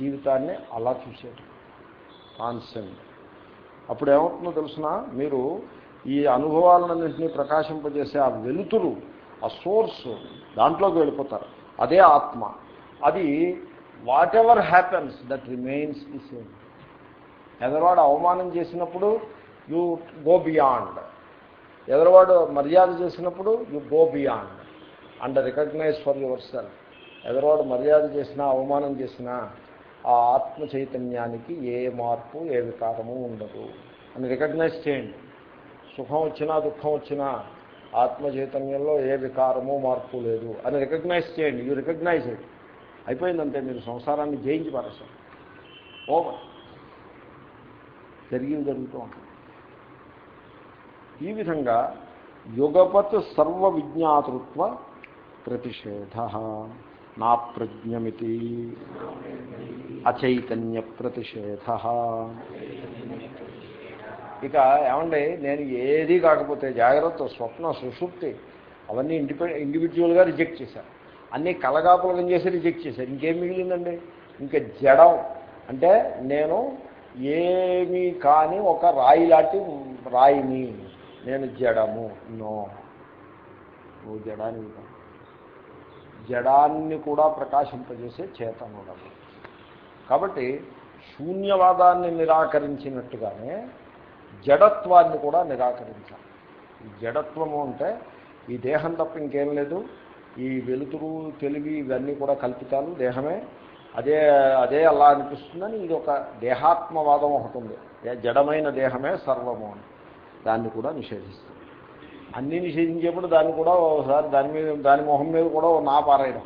జీవితాన్ని అలా చూసేది. కాన్సెంట్ అప్పుడు ఏమవుతుందో తెలిసిన? మీరు ఈ అనుభవాలన్నింటినీ ప్రకాశింపజేసే ఆ వెలుతురు ఆ సోర్స్ దాంట్లోకి వెళ్ళిపోతారు. అదే ఆత్మ. అది whatever happens that remains the same ఎదరవాడు అవమానం చేసినప్పుడు యూ గో బియాండ్ ఎదరవాడు మర్యాద చేసినప్పుడు you go beyond and recognise for yourself ఎదరవాడు మర్యాద చేసినా అవమానం చేసినా ఆ ఆత్మ చైతన్యానికి ఏ మార్పు ఏ వికారము ఉండదు. అని రికగ్నైజ్ చేయండి. సుఖం వచ్చినా దుఃఖం వచ్చినా ఆత్మ చైతన్యంలో ఏ వికారము మార్పు లేదు అని రికగ్నైజ్ చేయండి. యూ రికగ్నైజ్ ఇట్ అయిపోయిందంటే మీరు సంసారాన్ని జయించి సార్ ఓవర్ జరిగి జరుగుతూ ఉంటుంది. ఈ విధంగా యుగపత్ సర్వ విజ్ఞాతృత్వ ప్రతిషేధ. నా ప్రజ్ఞమితి అచైతన్య ప్రతిషేధ ఇక ఏమండి నేను ఏది కాకపోతే జాగ్రత్త స్వప్న సుషుప్తి అవన్నీ ఇండిపెండ్ ఇండివిజువల్గా రిజెక్ట్ చేశారు అన్నీ కలగాపులగం చేసి రిజెక్ట్ చేశారు ఇంకేం మిగిలిందండి? ఇంకా జడం. అంటే నేను ఏమీ కాని ఒక రాయి లాంటి రాయిని నేను జడము. నో. నువ్వు జడానికి కాదు. జడాన్ని కూడా ప్రకాశింపజేసే చేతనుడము కాబట్టి శూన్యవాదాన్ని నిరాకరించినట్టుగానే జడత్వాన్ని కూడా నిరాకరించాలి. ఈ జడత్వము అంటే ఈ దేహం తప్ప ఇంకేం లేదు. ఈ వెలుతురు తెలివి ఇవన్నీ కూడా కల్పితాలు దేహమే. అదే అదే అలా అనిపిస్తుందని ఇది ఒక దేహాత్మవాదం ఒకటి ఉంది. జడమైన దేహమే సర్వము అని. దాన్ని కూడా నిషేధిస్తుంది. అన్నీ నిషేధించేప్పుడు దాన్ని కూడా ఒకసారి దాని మీద దాని మొహం మీద కూడా ఓ నా పారేయడం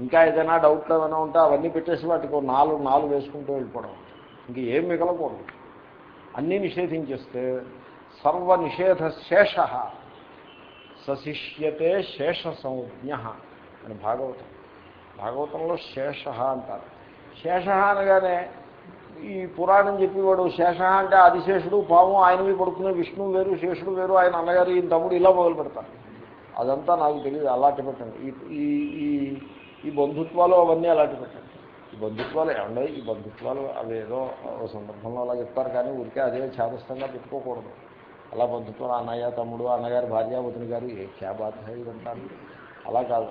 ఇంకా ఏదైనా డౌట్లు ఏమైనా ఉంటే అవన్నీ పెట్టేసి వాటికి నాలుగు నాలుగు వేసుకుంటూ వెళ్ళిపోవడం. ఇంక ఏం మిగలకూడదు. అన్నీ నిషేధించేస్తే సర్వ నిషేధ శేష. సశిష్యతే శేష సంజ్ఞ అని భాగవతం. భాగవతంలో శేష అంటారు. శేష అనగానే ఈ పురాణం చెప్పేవాడు శేష అంటే ఆదిశేషుడు పాము ఆయనవి పడుకునే విష్ణువు వేరు శేషుడు వేరు ఆయన అన్నగారు ఈయన తమ్ముడు ఇలా మొదలు పెడతారు. అదంతా నాకు తెలియదు అలాంటి పెట్టండి. ఈ ఈ ఈ ఈ బంధుత్వాలు అవన్నీ అలాంటి పెట్టండి. ఈ బంధుత్వాలు ఏమండవు ఈ బంధుత్వాలు అవి ఏదో సందర్భంలో అలా చెప్తారు కానీ ఊరికే అదే ఛాదస్థంగా పెట్టుకోకూడదు. అలా బంధుత్వాలు అన్నయ్య తమ్ముడు అన్నగారు భార్య వదిన గారు ఏ క్యా బాధ ఇదంటారు అలా కాదు.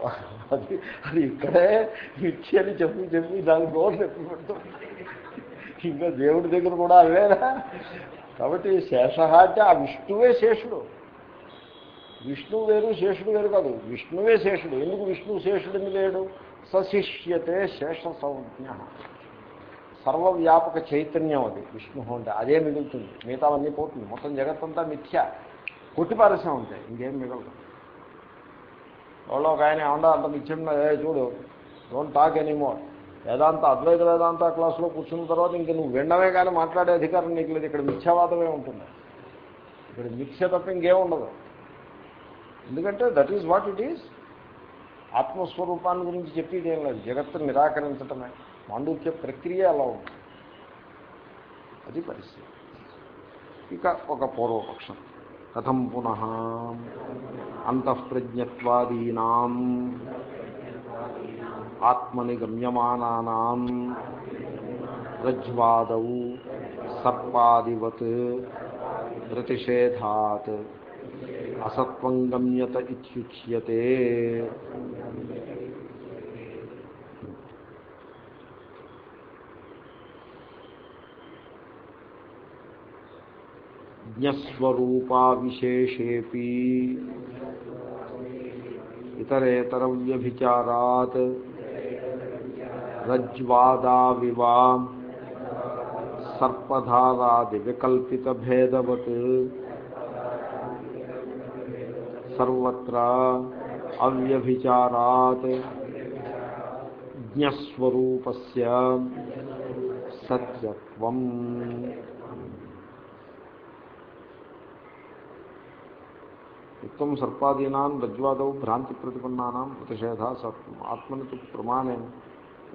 అది అది ఇక్కడే ఇచ్చి అని చెప్పి చెప్పి దాని నోరు చెప్పి పెడుతుంది. ఇంకా దేవుడి దగ్గర కూడా అవేనా? కాబట్టి శేష అంటే ఆ విష్ణువే శేషుడు. విష్ణువు వేరు శేషుడు వేరు కాదు. విష్ణువే శేషుడు. ఎందుకు విష్ణువు శేషుడు ఎందుకు లేడు? సశిష్యతే శేష సంజ్ఞ సర్వవ్యాపక చైతన్యం అది విష్ణు అంటే. అదే మిగులుతుంది. మిగతావన్నీ పోతుంది. మొత్తం జగత్తంతా మిథ్య. కొట్టిపారసం ఉంటాయి ఇంకేం మిగలదు. ఎవరో ఒక ఆయన ఏమన్నా అంత మిథ్యం చూడు don't talk anymore Vedanta Advaita Vedanta క్లాసులో కూర్చున్న తర్వాత ఇంక నువ్వు వినడమే కానీ మాట్లాడే అధికారం నీకు లేదు. ఇక్కడ మిథ్యావాదమే ఉంటుంది. ఇక్కడ మిథ్య తప్ప ఇంకేం ఉండదు. ఎందుకంటే that is what it is ఆత్మస్వరూపాన్ని గురించి చెప్పేది ఏం లేదు. జగత్తు నిరాకరించటమే. మాండూక్య ప్రక్రియ అలా ఉంటుంది. అది పరిస్థితి. ఇక ఒక పూర్వపక్షం. కథం పునః అంతఃప్రజ్ఞత్వాదీనాం. ఆత్మని గమ్యమానానాం రజ్వాదౌ సర్పాదివత్ ప్రతిషేధాత్ అసత్వం గమ్యత ఇత్యుచ్యతే జ్ఞస్వరూపా విశేషేపి ఇతరేతర వ్యభిచారాత్ రజ్వాదావివా సర్పధారాది వికల్పిత భేదవత్ సర్వత్ర అవ్యభిచారాత్ జ్ఞస్వరూపస్య సత్యత్వం యుక్తం సర్పాదీనాం రజ్వాదౌ భ్రాంతి ప్రతిపన్నానాం ప్రతిషేధ సత్వం ఆత్మని తు ప్రమాణేన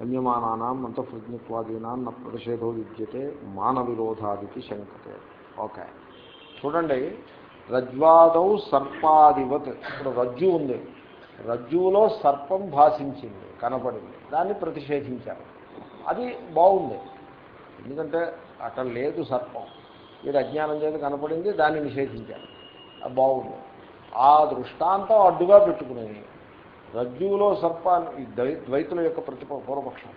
గమ్యమానానాం అంతఃప్రజ్ఞత్వాదీనాం న ప్రతిషేధో విద్యతే మాన విరోధాదికి శంకతే. ఓకే. చూడండి రజ్వాదౌ సర్పాదివత్. ఇప్పుడు రజ్జు ఉంది. రజ్జువులో సర్పం భాషించింది కనపడింది. దాన్ని ప్రతిషేధించారు. అది బాగుంది. ఎందుకంటే అక్కడ లేదు సర్పం. వీడు అజ్ఞానం చేత కనపడింది దాన్ని నిషేధించారు. అది బాగుంది. ఆ దృష్టాంతం అడ్డుగా పెట్టుకుని రజ్జువులో సర్పాన్ని ఈ ద్వైతుల యొక్క ప్రతిప పూర్వపక్షం.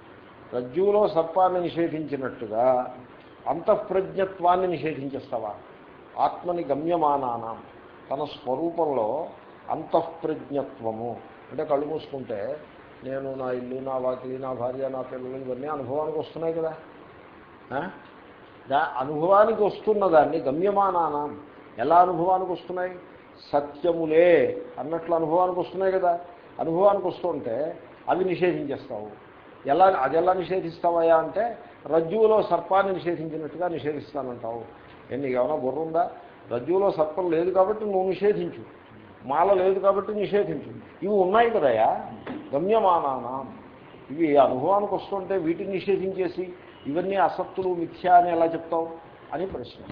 రజ్జువులో సర్పాన్ని నిషేధించినట్టుగా అంతఃప్రజ్ఞత్వాన్ని నిషేధించేస్తావా? ఆత్మని గమ్యమానానం. తన స్వరూపంలో అంతఃప్రజ్ఞత్వము. అంటే కళ్ళు మూసుకుంటే నేను నా ఇల్లు నా వాకిలి నా భార్య నా పిల్లలు ఇవన్నీ అనుభవానికి వస్తున్నాయి కదా. దా అనుభవానికి వస్తున్న దాన్ని గమ్యమానానం. ఎలా అనుభవానికి వస్తున్నాయి? సత్యములే అన్నట్లు అనుభవానికి వస్తున్నాయి కదా. అనుభవానికి వస్తుంటే అవి నిషేధించేస్తావు. ఎలా అది ఎలా నిషేధిస్తావయా అంటే రజ్జువులో సర్పాన్ని నిషేధించినట్టుగా నిషేధిస్తానంటావు. ఏ నీకు ఏమైనా బుర్ర ఉందా రజ్జువులో సర్పం లేదు కాబట్టి నువ్వు నిషేధించు. మాల లేదు కాబట్టి నిషేధించు. ఇవి ఉన్నాయి కదయా గమ్యమానానా. ఇవి అనుభవానికి వస్తుంటే వీటిని నిషేధించేసి ఇవన్నీ అసత్తులు మిథ్యా అని ఎలా చెప్తావు? అని ప్రశ్న.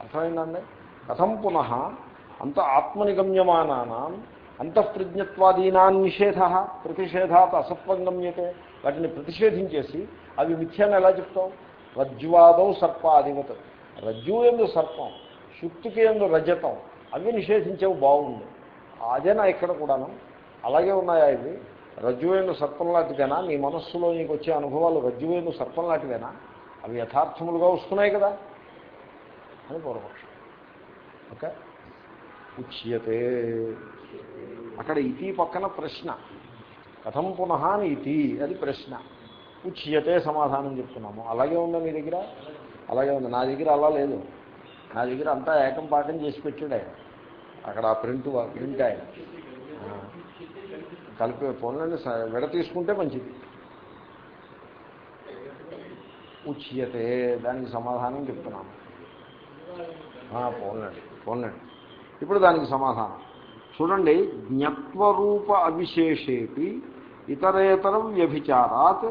అర్థమైందండి? కథం పునః అంత ఆత్మనిగమ్యమానానాం. అంతఃప్రజ్ఞత్వాదీనా నిషేధ ప్రతిషేధాత్ అసత్వం గమ్యతే. వాటిని ప్రతిషేధించేసి అవి మిథ్యాన్ని ఎలా చెప్తావు? రజ్జువాదౌ సర్పాధివత్. రజ్జు ఎందు సర్పం శుక్తికి ఎందు రజతం అవి నిషేధించేవి బాగుంది అదేనా ఇక్కడ కూడాను అలాగే ఉన్నాయా ఇవి? రజ్జువేణు సర్పం లాంటిదేనా నీ మనస్సులో నీకు వచ్చే అనుభవాలు రజ్జువేణు సర్పం లాంటివేనా? అవి యథార్థములుగా వస్తున్నాయి కదా. అని పూర్వపక్షం. ఓకే? ఉచ్యతే. అక్కడ ఇతి పక్కన ప్రశ్న. కథం పునః అని ఇతి అది ప్రశ్న. ఉచ్యతే సమాధానం చెప్తున్నాము. అలాగే ఉందా మీ దగ్గర? అలాగే ఉంది. నా దగ్గర అలా లేదు. నా దగ్గర అంతా ఏకం పాఠం చేసి పెట్టాడు ఆయన. అక్కడ ఆ ప్రింట్ ప్రింట్ ఆయన. కలిపి ఫోన్లని విడ తీసుకుంటే మంచిది. ఉచ్యతే దానికి సమాధానం చెప్తున్నాము. పోన్లండి పోన్లండి. ఇప్పుడు దానికి సమాధానం. చూడండి జ్ఞత్వరూప అవిశేషేపి ఇతరేతరం వ్యభిచారాత్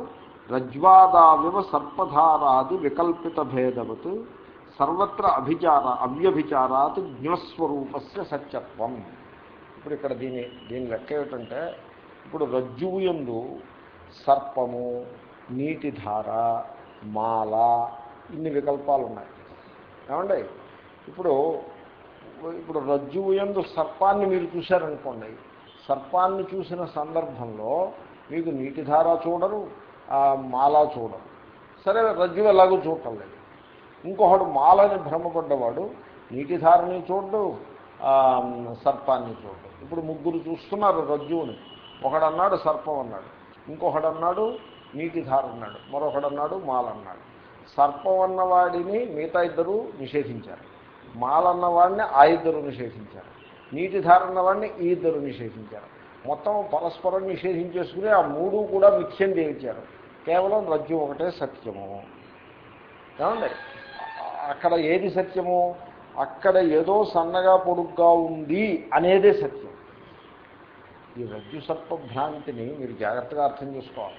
రజ్వాదావివ సర్పధారాది వికల్పిత భేదవత్ సర్వత్ర అభిచార అవ్యభిచారాత్ జ్ఞస్వరూపస్య సత్యత్వం. ఇప్పుడు ఇక్కడ దీని దీని లెక్క ఏమిటంటే ఇప్పుడు రజ్జువు సర్పము నీటిధార మాల ఇన్ని వికల్పాలు ఉన్నాయి ఏమండి? ఇప్పుడు ఇప్పుడు రజ్జువు ఎందు సర్పాన్ని మీరు చూశారనుకోండి సర్పాన్ని చూసిన సందర్భంలో మీకు నీటిధార చూడరు మాల చూడరు. సరే రజ్జువు ఎలాగో చూడటం లేదు. ఇంకొకడు మాలని భ్రమపడ్డవాడు నీటిధారని చూడ్డు సర్పాన్ని చూడడు. ఇప్పుడు ముగ్గురు చూస్తున్నారు రజ్జువుని. ఒకడన్నాడు సర్పం అన్నాడు ఇంకొకడు అన్నాడు నీటిధార అన్నాడు మరొకడు అన్నాడు మాల అన్నాడు. సర్పం అన్నవాడిని మిగతా ఇద్దరు నిషేధించారు. మాలన్న వాడిని ఆ ఇద్దరు నిషేధించారు. నీటి ధారన్న వాడిని ఈ ఇద్దరు నిషేధించారు. మొత్తం పరస్పరం నిషేధించేసుకుని ఆ మూడు కూడా మిథ్యం తేల్చారు కేవలం రజ్జు ఒకటే సత్యము. ఏమండి? అక్కడ ఏది సత్యము? అక్కడ ఏదో సన్నగా పొడుగ్గా ఉంది అనేదే సత్యం. ఈ రజ్జు సర్పభ్రాంతిని మీరు జాగ్రత్తగా అర్థం చేసుకోవాలి.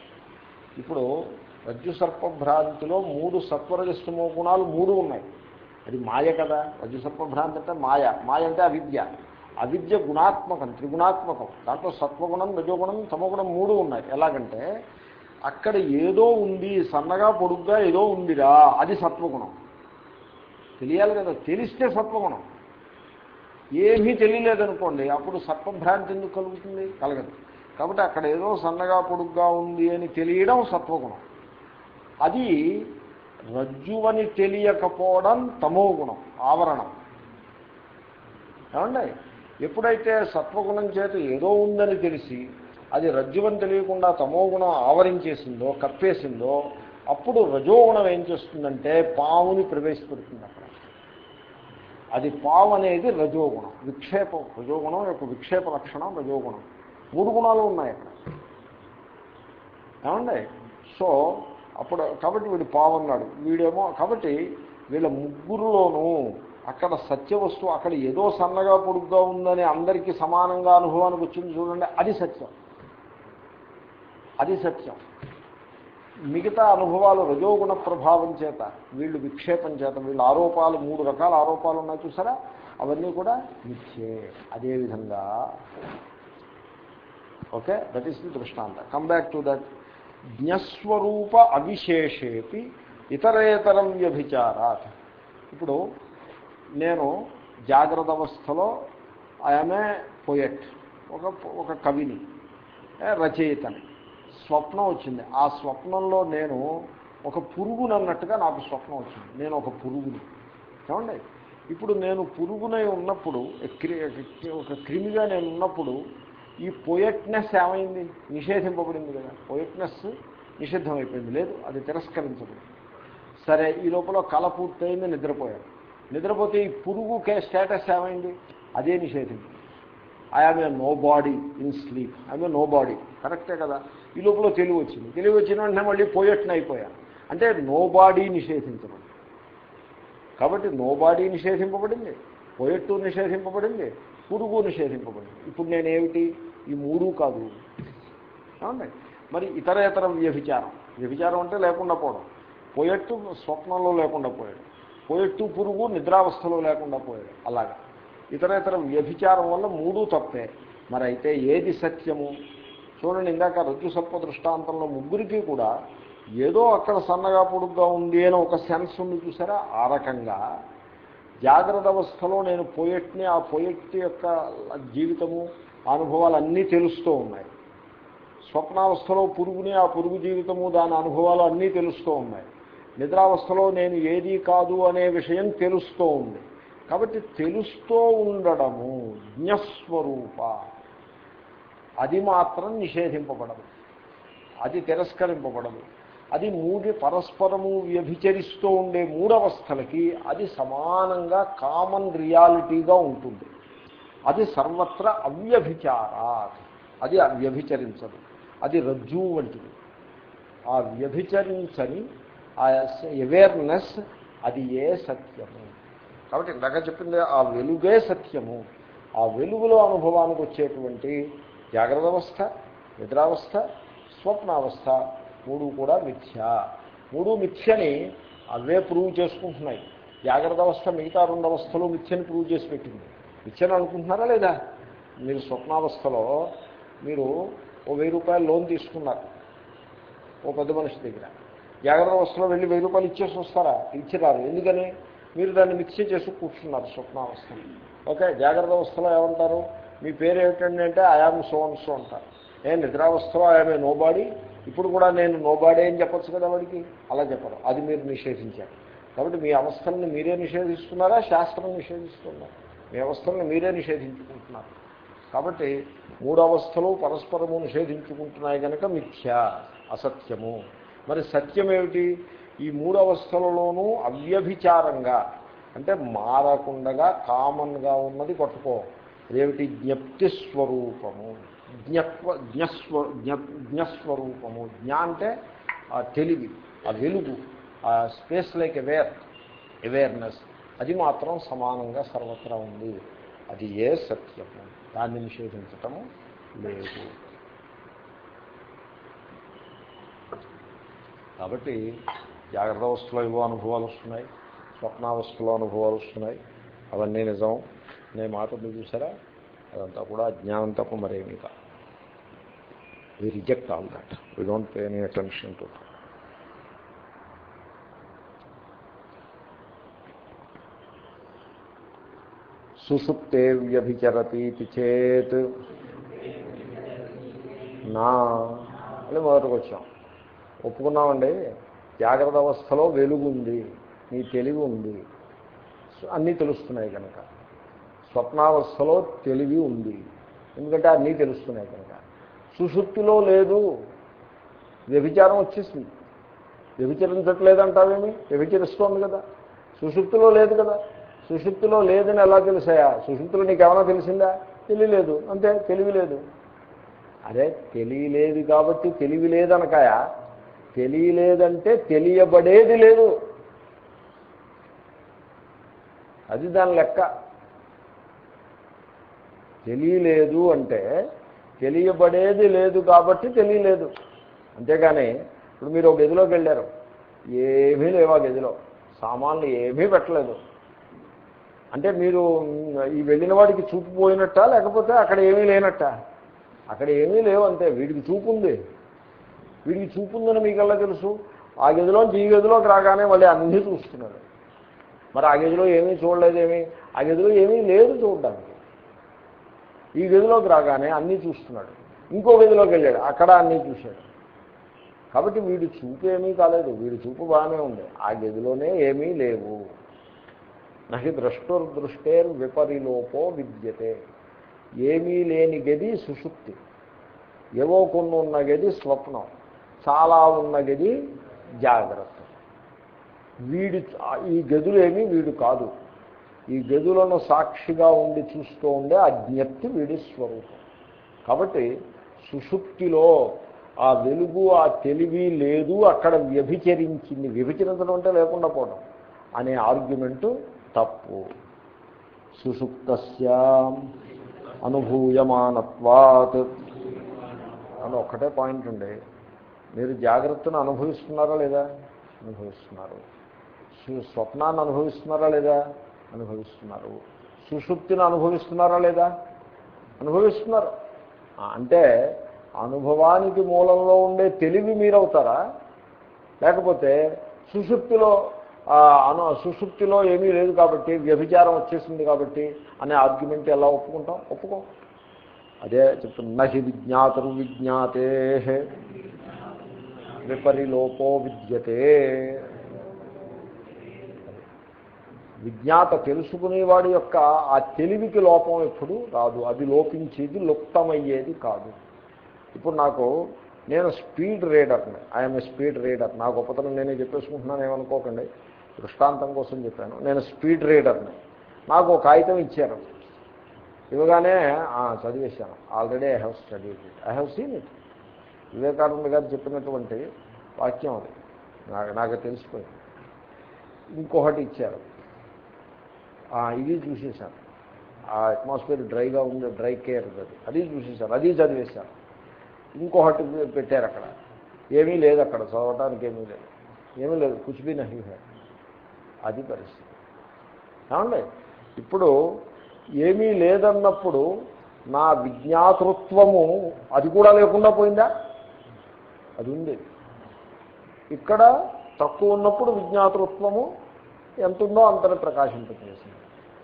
ఇప్పుడు రజ్జు సర్పభ్రాంతిలో మూడు సత్వరజస్తమో గుణాలు మూడు ఉన్నాయి. అది మాయ కదా రజసత్వభ్రాంతి అంటే మాయ. మాయ అంటే అవిద్య. అవిద్య గుణాత్మకం త్రిగుణాత్మకం. దాంట్లో సత్వగుణం రజోగుణం తమగుణం మూడు ఉన్నాయి. ఎలాగంటే అక్కడ ఏదో ఉంది సన్నగా పొడుగ్గా ఏదో ఉందిరా అది సత్వగుణం. తెలియాలి కదా తెలిస్తే సత్వగుణం. ఏమీ తెలియలేదనుకోండి అప్పుడు సత్వభ్రాంతి ఎందుకు కలుగుతుంది? కలగదు. కాబట్టి అక్కడ ఏదో సన్నగా పొడుగ్గా ఉంది అని తెలియడం సత్వగుణం. అది రజ్జువని తెలియకపోవడం తమో గుణం ఆవరణం. ఏమండి? ఎప్పుడైతే సత్వగుణం చేత ఏదో ఉందని తెలిసి అది రజ్జువని తెలియకుండా తమో గుణం ఆవరించేసిందో కప్పేసిందో అప్పుడు రజోగుణం ఏం చేస్తుందంటే పావుని ప్రవేశపెడుతుంది అక్కడ. అది పావు అనేది రజోగుణం విక్షేపం రజోగుణం యొక్క విక్షేప లక్షణం రజోగుణం. మూడు గుణాలు ఉన్నాయి అక్కడ. ఏమండి? సో అప్పుడు కాబట్టి వీడు పావన్నాడు. వీడేమో కాబట్టి వీళ్ళ ముగ్గురులోనూ అక్కడ సత్య వస్తువు అక్కడ ఏదో సన్నగా పొడుగ్గా ఉందని అందరికీ సమానంగా అనుభవానికి వచ్చింది చూడండి. అది సత్యం. అది సత్యం. మిగతా అనుభవాలు రజోగుణ ప్రభావం చేత వీళ్ళు విక్షేపం చేత వీళ్ళ ఆరోపాలు మూడు రకాల ఆరోపాలు ఉన్నాయి చూసారా? అవన్నీ కూడా మిథ్యే. అదేవిధంగా ఓకే? దట్ ఈస్ ది దృష్టాంత. కమ్ బ్యాక్ టు దట్ జ్ఞస్వరూప అవిశేషేపి ఇతరేతరం వ్యభిచారాత్. ఇప్పుడు నేను జాగ్రత్త అవస్థలో ఆయమే పోయట్ ఒక ఒక కవిని రచయితని. స్వప్నం వచ్చింది. ఆ స్వప్నంలో నేను ఒక పురుగుని అన్నట్టుగా నాకు స్వప్నం వచ్చింది. నేను ఒక పురుగుని. ఏమండి? ఇప్పుడు నేను పురుగునై ఉన్నప్పుడు క్రి- ఒక క్రిమిగా నేను ఉన్నప్పుడు ఈ పోయట్నెస్ ఏమైంది? నిషేధింపబడింది కదా. పోయట్నెస్ నిషిద్ధమైపోయింది. అయిపోయింది లేదు అది తిరస్కరించబడింది. సరే ఈ లోపల కళ పూర్తయింది నిద్రపోయాడు నిద్రపోతే ఈ పురుగు స్టేటస్ ఏమైంది? అదే నిషేధింపు I am a nobody in sleep I am a nobody కరెక్టే కదా. ఈ లోపల తెలివి వచ్చింది. తెలివి వచ్చిన వెంటనే మళ్ళీ పోయట్న అయిపోయాను అంటే నో బాడీ నిషేధించబడింది. కాబట్టి నో బాడీ నిషేధింపబడింది. పోయట్టు నిషేధింపబడింది. పురుగు నిషేధింపబడింది ఇప్పుడు నేనేమిటి? ఈ మూడు కాదు. ఏమండి? మరి ఇతర ఇతర వ్యభిచారం. వ్యభిచారం అంటే లేకుండా పోవడం. పోయట్టు స్వప్నంలో లేకుండా పోయాడు. పోయట్టు పురుగు నిద్రావస్థలో లేకుండా పోయాడు. అలాగా. ఇతర ఇతర వ్యభిచారం వల్ల మూడు తప్పే. మరి అయితే ఏది సత్యము? చూడండి ఇందాక రజ్జు సర్ప దృష్టాంతంలో ముగ్గురికి కూడా ఏదో అక్కడ సన్నగా పొడుగ్గా ఉంది అని ఒక సెన్స్ ఉంది చూసారా? ఆ రకంగా జాగ్రత్త అవస్థలో నేను పోయెట్ని ఆ పోయట్టి యొక్క జీవితము ఆ అనుభవాలు అన్నీ తెలుస్తూ ఉన్నాయి. స్వప్నావస్థలో పురుగుని ఆ పురుగు జీవితము దాని అనుభవాలు అన్నీ తెలుస్తూ ఉన్నాయి. నిద్రావస్థలో నేను ఏది కాదు అనే విషయం తెలుస్తూ ఉంది. కాబట్టి తెలుస్తూ ఉండడము జ్ఞస్వరూప. అది మాత్రం నిషేధింపబడదు. అది తిరస్కరింపబడదు. అది మూడు పరస్పరము వ్యభిచరిస్తూ ఉండే మూడవస్థలకి అది సమానంగా కామన్ రియాలిటీగా ఉంటుంది. అది సర్వత్ర అవ్యభిచారా అది వ్యభిచరించదు. అది రజ్జు వంటిది. ఆ వ్యభిచరించని ఆ అవేర్నెస్ అది ఏ సత్యము? కాబట్టి ఇందాక చెప్పింది ఆ వెలుగే సత్యము. ఆ వెలుగులో అనుభవానికి వచ్చేటువంటి జాగ్రత్త అవస్థ నిద్రావస్థ స్వప్నావస్థ మూడు కూడా మిథ్య. మూడు మిథ్యని అవే ప్రూవ్ చేసుకుంటున్నాయి. జాగ్రత్త అవస్థ మిగతా రెండు అవస్థలు మిథ్యని ప్రూవ్ చేసి పెట్టింది. మిథ్యని అనుకుంటున్నారా లేదా? మీరు స్వప్నావస్థలో మీరు ఓ వెయ్యి రూపాయలు లోన్ తీసుకున్నారు. ఓ పెద్ద మనిషి దగ్గర. జాగ్రత్త అవస్థలో వెళ్ళి వెయ్యి రూపాయలు ఇచ్చేసి వస్తారా? ఇచ్చిరారు. ఎందుకని? మీరు దాన్ని మిక్స్ చేసి కూర్చున్నారు స్వప్నావస్థ. ఓకే జాగ్రత్త అవస్థలో ఏమంటారు? మీ పేరు ఏమిటండి అంటే ఐఆమ్ సో అండ్ సో అంటారు. ఏ నిద్రావస్థలో ఐఎమ్ నో బాడీ ఇప్పుడు కూడా నేను నోబాడే అని చెప్పొచ్చు కదా వాడికి? అలా చెప్పరు. అది మీరు నిషేధించారు. కాబట్టి మీ అవస్థల్ని మీరే నిషేధిస్తున్నారా? శాస్త్రం నిషేధిస్తున్నారు మీ అవస్థల్ని మీరే నిషేధించుకుంటున్నారు. కాబట్టి మూడు అవస్థలు పరస్పరము నిషేధించుకుంటున్నాయి కనుక మిథ్య అసత్యము. మరి సత్యం ఏమిటి? ఈ మూడు అవస్థలలోనూ అవ్యభిచారంగా అంటే మారకుండగా కామన్గా ఉన్నది పట్టుకో అదేమిటి? జ్ఞప్తి స్వరూపము జ్ఞత్వ జ్ఞస్వ జ్ఞస్వరూపము. జ్ఞ అంటే ఆ తెలివి ఆ వెలుగు ఆ స్పేస్ లైక్ అవేర్ అవేర్నెస్. అది మాత్రం సమానంగా సర్వత్రా ఉంది. అది ఏ సత్యము? దాన్ని నిషేధించటము లేదు. కాబట్టి జాగ్రత్త వస్తువులో ఏవో అనుభవాలు వస్తున్నాయి. స్వప్నావస్థలో అనుభవాలు వస్తున్నాయి. అవన్నీ నిజం. నేను మాట ఉంది చూసారా? అదంతా కూడా అజ్ఞానం తప్ప మరేమీ కాదు we reject all that we don't pay any attention to సుషుప్తే వ్యభిచరతీతి చేత్. నా అని మొదటికి వచ్చాం. ఒప్పుకున్నామండి. జాగ్రత్త అవస్థలో వెలుగు ఉంది నీ తెలివి ఉంది. అన్నీ తెలుస్తున్నాయి కనుక స్వప్నావస్థలో తెలివి ఉంది. ఎందుకంటే అన్నీ తెలుస్తున్నాయి కనుక. సుషుప్తిలో లేదు. వ్యభిచారం వచ్చేసింది. వ్యభిచరించట్లేదంటావేమి? వ్యభిచరిస్తోంది కదా. సుషుప్తిలో లేదు కదా. సుషుప్తిలో లేదని ఎలా తెలుసాయా? సుషుప్తిలో నీకేమైనా తెలిసిందా? తెలియలేదు. అంతే తెలివి లేదు. అదే తెలియలేదు కాబట్టి తెలివి లేదనకాయ? తెలియలేదంటే తెలియబడేది లేదు. అది దాని లెక్క. తెలియలేదు అంటే తెలియబడేది లేదు కాబట్టి తెలియలేదు. అంతేగాని ఇప్పుడు మీరు ఒక గదిలోకి వెళ్ళారు. ఏమీ లేవు ఆ గదిలో. సామాన్లు ఏమీ పెట్టలేదు. అంటే మీరు ఈ వెళ్ళిన వాడికి చూపు పోయినట్ట లేకపోతే అక్కడ ఏమీ లేనట్టా? అక్కడ ఏమీ లేవు అంతే. వీడికి చూపు ఉంది. వీడికి చూపుందని మీకల్లా తెలుసు? ఆ గదిలోంచి ఈ గదిలోకి రాగానే మళ్ళీ అన్నీ చూస్తున్నారు. మరి ఆ గదిలో ఏమీ చూడలేదేమీ? ఆ గదిలో ఏమీ లేదు చూడడానికి. ఈ గదిలోకి రాగానే అన్నీ చూస్తున్నాడు. ఇంకో గదిలోకి వెళ్ళాడు. అక్కడ అన్నీ చూశాడు. కాబట్టి వీడి చూపు ఏమీ కాలేదు. వీడి చూపు బాగానే ఉంది. ఆ గదిలోనే ఏమీ లేవు. నహి ద్రష్టుర్దృష్టేర్ విపరిలోపో విద్యతే. ఏమీ లేని గది సుషుప్తి. ఏవో కొన్ని ఉన్న గది స్వప్నం. చాలా ఉన్న గది జాగ్రత్త. వీడి ఈ గదులేమీ వీడు కాదు. ఈ గదులను సాక్షిగా ఉండి చూస్తూ ఉండే అజ్ఞప్తి వీడి స్వరూపం. కాబట్టి సుషుప్తిలో ఆ వెలుగు ఆ తెలివి లేదు అక్కడ వ్యభిచరించింది. వ్యభిచరించడం అంటే లేకుండా పోవడం అనే ఆర్గ్యుమెంటు తప్పు. సుషుప్త అనుభూయమానత్వాత్ అని ఒక్కటే పాయింట్ ఉండే మీరు జాగ్రత్తను అనుభవిస్తున్నారా లేదా? అనుభవిస్తున్నారు. స్వప్నాన్ని అనుభవిస్తున్నారా లేదా? అనుభవిస్తున్నారు. సుషుప్తిని అనుభవిస్తున్నారా లేదా? అనుభవిస్తున్నారు. అంటే అనుభవానికి మూలంలో ఉండే తెలివి మీరవుతారా? లేకపోతే సుషుప్తిలో అను సుషుప్తిలో ఏమీ లేదు కాబట్టి వ్యభిచారం వచ్చేసింది కాబట్టి అనే ఆర్గ్యుమెంట్ ఎలా ఒప్పుకుంటాం? ఒప్పుకో. అదే చెప్తున్నా నహి విజ్ఞాతరు విజ్ఞాతే విపరిలోపో విద్యతే. విజ్ఞాత తెలుసుకునేవాడి యొక్క ఆ తెలివికి లోపం ఎప్పుడు రాదు. అది లోపించేది లుప్తమయ్యేది కాదు. ఇప్పుడు నాకు నేను speed రీడర్ని I am a speed reader. నా గొప్పతనం నేనే చెప్పేసుకుంటున్నాను ఏమనుకోకండి. దృష్టాంతం కోసం చెప్పాను. నేను స్పీడ్ రీడర్ని. నాకు ఒక కాగితం ఇచ్చారు. ఇవ్వగానే చదివేశాను. Already I have study it I have seen it Vivekananda garu చెప్పినటువంటి వాక్యం అది. నాకు నాకు తెలిసిపోయింది. ఇంకొకటి ఇచ్చారు. ఇది చూసేశాను ఆ అట్మాస్ఫియర్ డ్రైగా ఉంది డ్రై కేర్ అది. అది చూసేశాను అది చదివేశాను ఇంకొకటి పెట్టారు అక్కడ. ఏమీ లేదు అక్కడ చదవటానికి ఏమీ లేదు. ఏమీ లేదు కుచిబీ నహి అది పరిస్థితి. ఏమండి? ఇప్పుడు ఏమీ లేదన్నప్పుడు నా విజ్ఞాతృత్వము అది కూడా లేకుండా పోయిందా? అది ఉంది. ఇక్కడ తక్కువ ఉన్నప్పుడు విజ్ఞాతృత్వము ఎంత ఉందో అంతని ప్రకాశింపజేసింది.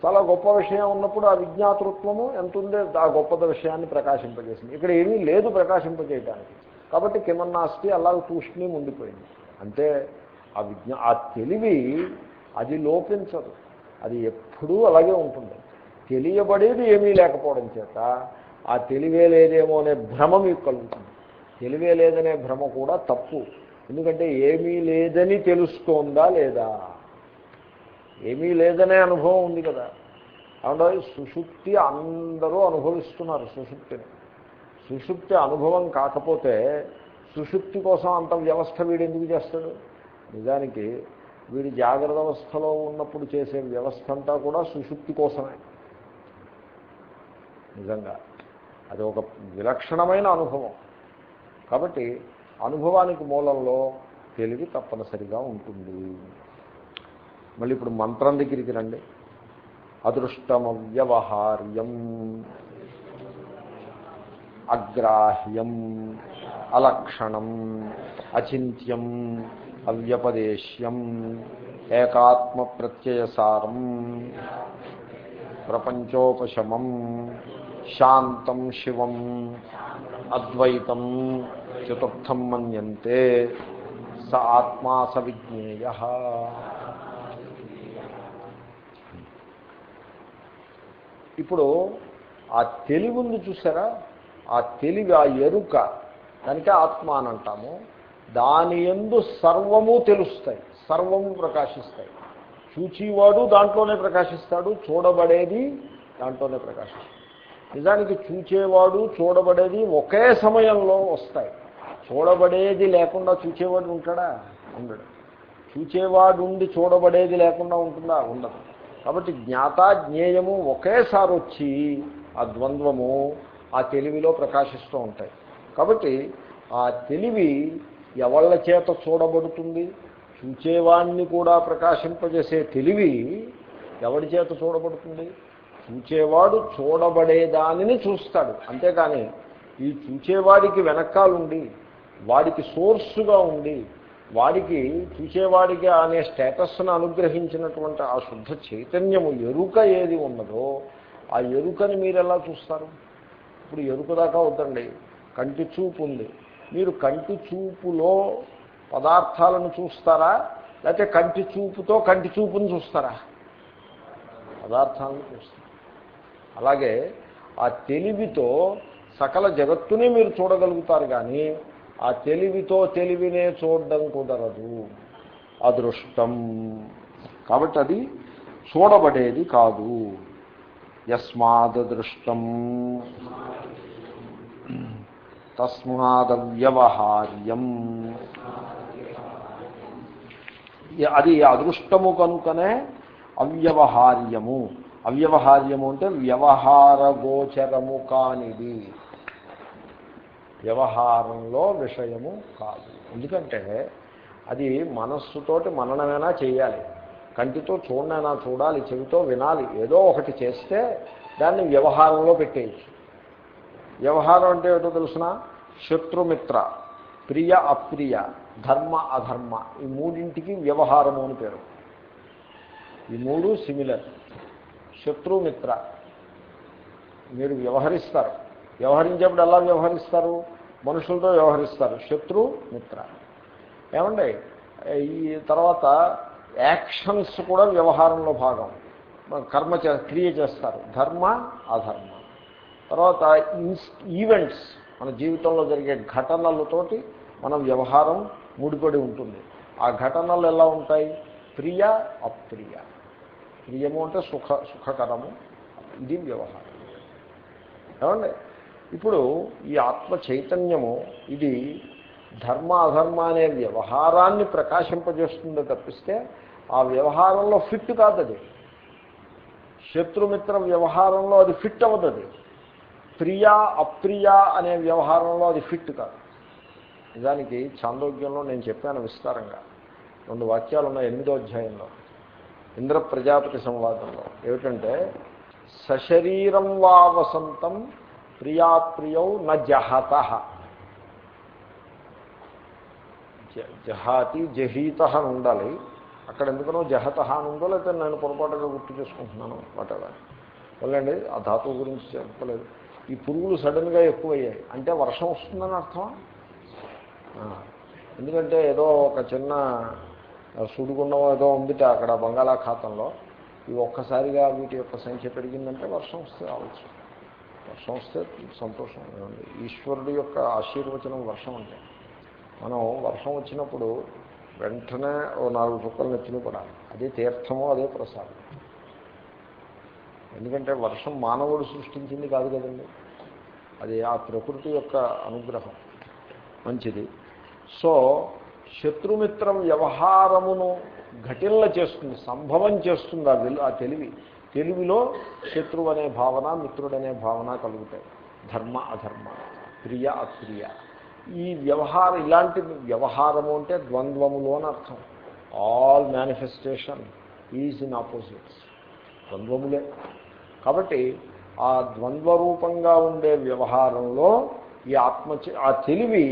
చాలా గొప్ప విషయం ఉన్నప్పుడు ఆ విజ్ఞాతృత్వము ఎంత ఉందో ఆ గొప్పది విషయాన్ని ప్రకాశింపజేసింది. ఇక్కడ ఏమీ లేదు ప్రకాశింపజేయడానికి కాబట్టి కిమన్నాస్తి అలా తూష్ణి ఉండిపోయింది అంటే ఆ విజ్ఞా ఆ తెలివి అది లోపించదు. అది ఎప్పుడూ అలాగే ఉంటుంది. తెలియబడేది ఏమీ లేకపోవడం చేత ఆ తెలివే లేదేమో అనే భ్రమ మీకు కలుగుతుంది. తెలివే లేదనే భ్రమ కూడా తప్పు. ఎందుకంటే ఏమీ లేదని తెలుస్తోందా లేదా? ఏమీ లేదనే అనుభవం ఉంది కదా. అంటే సుషుప్తి అందరూ అనుభవిస్తున్నారు సుషుప్తిని. సుషుప్తి అనుభవం కాకపోతే సుషుప్తి కోసం అంత వ్యవస్థ వీడు ఎందుకు చేస్తాడు? నిజానికి వీడి జాగ్రత్త అవస్థలో ఉన్నప్పుడు చేసే వ్యవస్థ అంతా కూడా సుషుప్తి కోసమే. నిజంగా. అది ఒక విలక్షణమైన అనుభవం. కాబట్టి అనుభవానికి మూలంలో తెలివి తప్పనిసరిగా ఉంటుంది. మళ్ళీ ఇప్పుడు మంత్రం దగ్గరికి రండి. అదృష్టమవ్యవహార్యం. అగ్రాహ్యం. అలక్షణం. అచింత్యం. అవ్యపదేశ్యం. ఏకాత్మ ప్రత్యయసారం ప్రపంచోపశమం. శాంతం శివం. అద్వైతం. చతుర్థం మన్యంతే. స ఆత్మా సవిజ్ఞేయ. ఇప్పుడు ఆ తెలివి ఉంది చూసారా? ఆ తెలివి ఆ ఎరుక దానికే ఆత్మ అని అంటాము. దాని ఎందు సర్వము తెలుస్తాయి సర్వము ప్రకాశిస్తాయి. చూచివాడు దాంట్లోనే ప్రకాశిస్తాడు చూడబడేది దాంట్లోనే ప్రకాశిస్తాడు. నిజానికి చూచేవాడు చూడబడేది ఒకే సమయంలో వస్తాయి. చూడబడేది లేకుండా చూచేవాడు ఉంటాడా? ఉండడు. చూచేవాడు ఉండి చూడబడేది లేకుండా ఉంటుందా? ఉండదు. కాబట్టి జ్ఞాత జ్ఞేయము ఒకేసారి వచ్చి ఆ ద్వంద్వము ఆ తెలివిలో ప్రకాశిస్తూ ఉంటాయి. కాబట్టి ఆ తెలివి ఎవళ్ళ చేత చూడబడుతుంది? చూచేవాణ్ణి కూడా ప్రకాశింపజేసే తెలివి ఎవడి చేత చూడబడుతుంది? చూచేవాడు చూడబడేదానిని చూస్తాడు. అంతేకాని ఈ చూచేవాడికి వెనకాలుండి వాడికి సోర్సుగా ఉండి వాడికి చూసేవాడికి అనే స్టేటస్ను అనుగ్రహించినటువంటి ఆ శుద్ధ చైతన్యము ఎరుక ఏది ఉన్నదో ఆ ఎరుకని మీరు ఎలా చూస్తారు? ఇప్పుడు ఎరుక దాకా వద్దండి. కంటి చూపు ఉంది. మీరు కంటి చూపులో పదార్థాలను చూస్తారా? లేకపోతే కంటి చూపుతో కంటి చూపుని చూస్తారా? పదార్థాలను చూస్తారు. అలాగే ఆ తెలివితో సకల జగత్తునే మీరు చూడగలుగుతారు కానీ ఆ తెలివితో తెలివినే చూడడం కుదరదు. అదృష్టం. కాబట్టి అది చూడబడేది కాదు. యస్మాదృష్టం తస్మాదవ్యవహార్యం. అది అదృష్టము కనుకనే అవ్యవహార్యము. అవ్యవహార్యము అంటే వ్యవహార గోచరము కానిది. వ్యవహారంలో విషయము కాదు. ఎందుకంటే అది మనస్సుతోటి మననమైనా చేయాలి. కంటితో చూడనైనా చూడాలి చెవితో వినాలి ఏదో ఒకటి చేస్తే దాన్ని వ్యవహారంలో పెట్టేయచ్చు. వ్యవహారం అంటే ఏటో తెలుసిన? శత్రుమిత్ర ప్రియ అప్రియ ధర్మ అధర్మ ఈ మూడింటికి వ్యవహారము అని పేరు. ఈ మూడు సిమిలర్ శత్రుమిత్ర మీరు వ్యవహరిస్తారు. వ్యవహరించేప్పుడు ఎలా వ్యవహరిస్తారు? మనుషులతో వ్యవహరిస్తారు. శత్రు మిత్ర. ఏమండి? ఈ తర్వాత యాక్షన్స్ కూడా వ్యవహారంలో భాగం. కర్మ చే క్రియ చేస్తారు. ధర్మ అధర్మ. తర్వాత ఈవెంట్స్. మన జీవితంలో జరిగే ఘటనలతోటి మన వ్యవహారం ముడిపడి ఉంటుంది. ఆ ఘటనలు ఎలా ఉంటాయి? ప్రియ అప్రియ. ప్రియము అంటే సుఖ సుఖకరము. ఇది వ్యవహారం. ఏమండి? ఇప్పుడు ఈ ఆత్మ చైతన్యము ఇది ధర్మ అధర్మ అనే వ్యవహారాన్ని ప్రకాశింపజేస్తుందో తప్పిస్తే ఆ వ్యవహారంలో ఫిట్ కాదది. శత్రుమిత్ర వ్యవహారంలో అది ఫిట్ అవుతుంది ప్రియ ప్రియా అప్రియా అనే వ్యవహారంలో అది ఫిట్ కాదు. నిజానికి చాందోగ్యంలో నేను చెప్పాను విస్తారంగా. రెండు వాక్యాలు ఉన్నాయి ఎనిమిదో అధ్యాయంలో. ఇంద్ర ప్రజాపతి సంవాదంలో. ఏమిటంటే సశరీరం వా వసంతం ప్రియాప్రియౌ నహత జహాతి. జహీత అని ఉండాలి. అక్కడ ఎందుకనో జహత అని ఉందో లేకపోతే నేను పొరపాటుగా గుర్తు చేసుకుంటున్నాను వాటెవర్ వెళ్ళండి ఆ ధాతువు గురించి చెప్పలేదు. ఈ పురుగులు సడన్గా ఎక్కువయ్యాయి. అంటే వర్షం వస్తుందని అర్థం ఎందుకంటే ఏదో ఒక చిన్న సుడిగుండం ఏదో ఉందిట అక్కడ బంగాళాఖాతంలో. ఇవి ఒక్కసారిగా వీటి యొక్క సంఖ్య పెరిగిందంటే వర్షం వస్తే రావచ్చు. వర్షం వస్తే సంతోషం. ఈశ్వరుడు యొక్క ఆశీర్వచనం వర్షం అంటే. మనం వర్షం వచ్చినప్పుడు వెంటనే ఓ నాలుగు చుక్కలు నెత్తిన పడాలి. అదే తీర్థము అదే ప్రసాదం. ఎందుకంటే వర్షం మానవుడు సృష్టించింది కాదు కదండి. అది ఆ ప్రకృతి యొక్క అనుగ్రహం. మంచిది. సో శత్రుమిత్రం వ్యవహారమును ఘటిల్ల చేస్తుంది సంభవం చేస్తుంది ఆ ఆ తెలివి. తెలివిలో శత్రువు అనే భావన మిత్రుడనే భావన కలుగుతాయి. ధర్మ అధర్మ ప్రియ అప్రియ ఈ వ్యవహారం ఇలాంటి వ్యవహారము అంటే ద్వంద్వములు అని అర్థం. All manifestation is in opposites ద్వంద్వములే. కాబట్టి ఆ ద్వంద్వరూపంగా ఉండే వ్యవహారంలో ఈ ఆత్మ ఆ తెలివి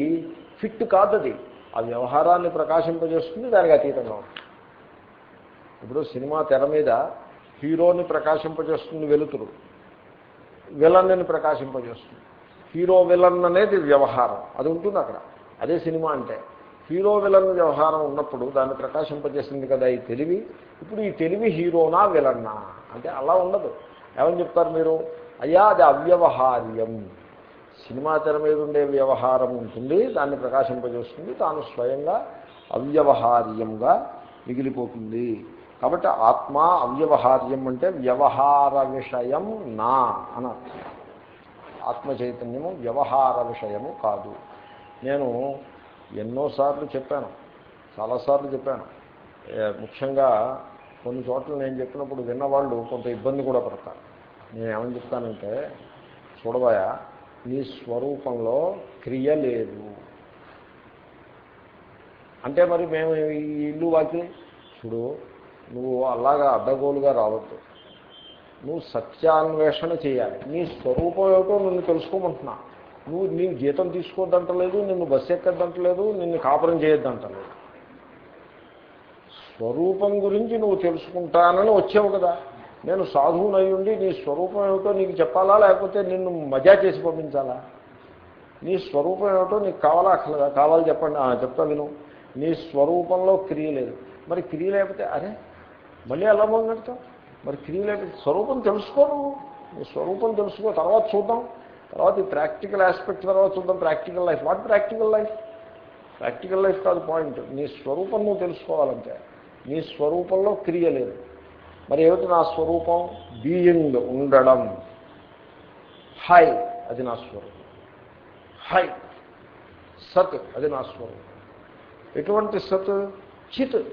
ఫిట్ కాదది. ఆ వ్యవహారాన్ని ప్రకాశింపజేస్తుంది దానికి అతీతంగా ఉంటుంది. ఇప్పుడు సినిమా తెర మీద హీరోని ప్రకాశింపజేస్తుంది వెలుతురు. విలన్ని ప్రకాశింపజేస్తుంది. హీరో విలన్ అనేది వ్యవహారం. అది ఉంటుంది అక్కడ. అదే సినిమా అంటే. హీరో విలన్ వ్యవహారం ఉన్నప్పుడు దాన్ని ప్రకాశింపజేసింది కదా ఈ తెలివి. ఇప్పుడు ఈ తెలివి హీరోనా విలన్నా అంటే అలా ఉండదు. ఏమని చెప్తారు మీరు? అయ్యా అది అవ్యవహార్యం. సినిమా తెర మీద ఉండే వ్యవహారం ఉంటుంది. దాన్ని ప్రకాశింపజేస్తుంది. తాను స్వయంగా అవ్యవహార్యంగా మిగిలిపోతుంది. కాబట్టి ఆత్మ అవ్యవహార్యం అంటే వ్యవహార విషయం నా అని ఆత్మ చైతన్యము వ్యవహార విషయము కాదు. నేను ఎన్నోసార్లు చెప్పాను చాలాసార్లు చెప్పాను. ముఖ్యంగా కొన్ని చోట్ల నేను చెప్పినప్పుడు విన్నవాళ్ళు కొంత ఇబ్బంది కూడా పడతారు. నేను ఏమని చెప్తానంటే చూడబోయా నీ స్వరూపంలో క్రియ లేదు. అంటే మరి మేము ఈ ఇల్లు వాకి చూడు నువ్వు అలాగా అడ్డగోలుగా రావద్దు. నువ్వు సత్యాన్వేషణ చేయాలి. నీ స్వరూపం ఏమిటో నిన్ను తెలుసుకోమంటున్నా. నువ్వు నీవు జీతం తీసుకోవద్దంటలేదు నిన్ను బస్సు ఎక్కద్దంటలేదు నిన్ను కాపురం చేయొద్దంటలేదు. స్వరూపం గురించి నువ్వు తెలుసుకుంటానని వచ్చావు కదా. నేను సాధువునయ్యుండి నీ స్వరూపం ఏమిటో నీకు చెప్పాలా? లేకపోతే నిన్ను మజా చేసి పంపించాలా? నీ స్వరూపం ఏమిటో నీకు కావాలా? అసలు కావాలి చెప్పండి. చెప్తా విను. నీ స్వరూపంలో క్రియ లేదు. మరి క్రియ లేకపోతే అరే మళ్ళీ ఎలా మొదలెడతావు మరి క్రియ స్వరూపం తెలుసుకోరు నువ్వు నీ స్వరూపం తెలుసుకో తర్వాత చూద్దాం. తర్వాత ఈ ప్రాక్టికల్ ఆస్పెక్ట్ తర్వాత చూద్దాం. Practical life. What practical life? Practical life కాదు పాయింట్. నీ స్వరూపం నువ్వు తెలుసుకోవాలంటే. నీ స్వరూపంలో క్రియ లేదు. మరి ఏమిటి నా స్వరూపం? బీయింగ్ ఉండడం. హై అది నా స్వరూపం. హై సత్ అది నా స్వరూపం. ఎటువంటి సత్? చిత్.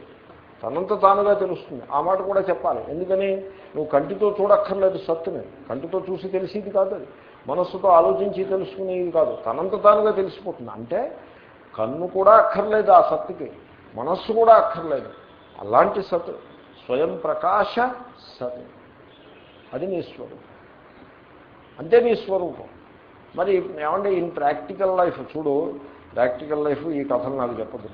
తనంత తానుగా తెలుస్తుంది. ఆ మాట కూడా చెప్పాలి. ఎందుకని? నువ్వు కంటితో చూడక్కర్లేదు సత్తుని. కంటితో చూసి తెలిసేది కాదు అది. మనస్సుతో ఆలోచించి తెలుసుకునేది కాదు. తనంత తానుగా తెలిసిపోతుంది. అంటే కన్ను కూడా అక్కర్లేదు ఆ సత్తుకి. మనస్సు కూడా అక్కర్లేదు. అలాంటి సత్ స్వయం ప్రకాశ సత్ అది నీ స్వరూపం. అంతే నీ స్వరూపం. మరి ఏమంటే ఇన్ ప్రాక్టికల్ లైఫ్ చూడు. ప్రాక్టికల్ లైఫ్ ఈ కథలు నాకు చెప్పదు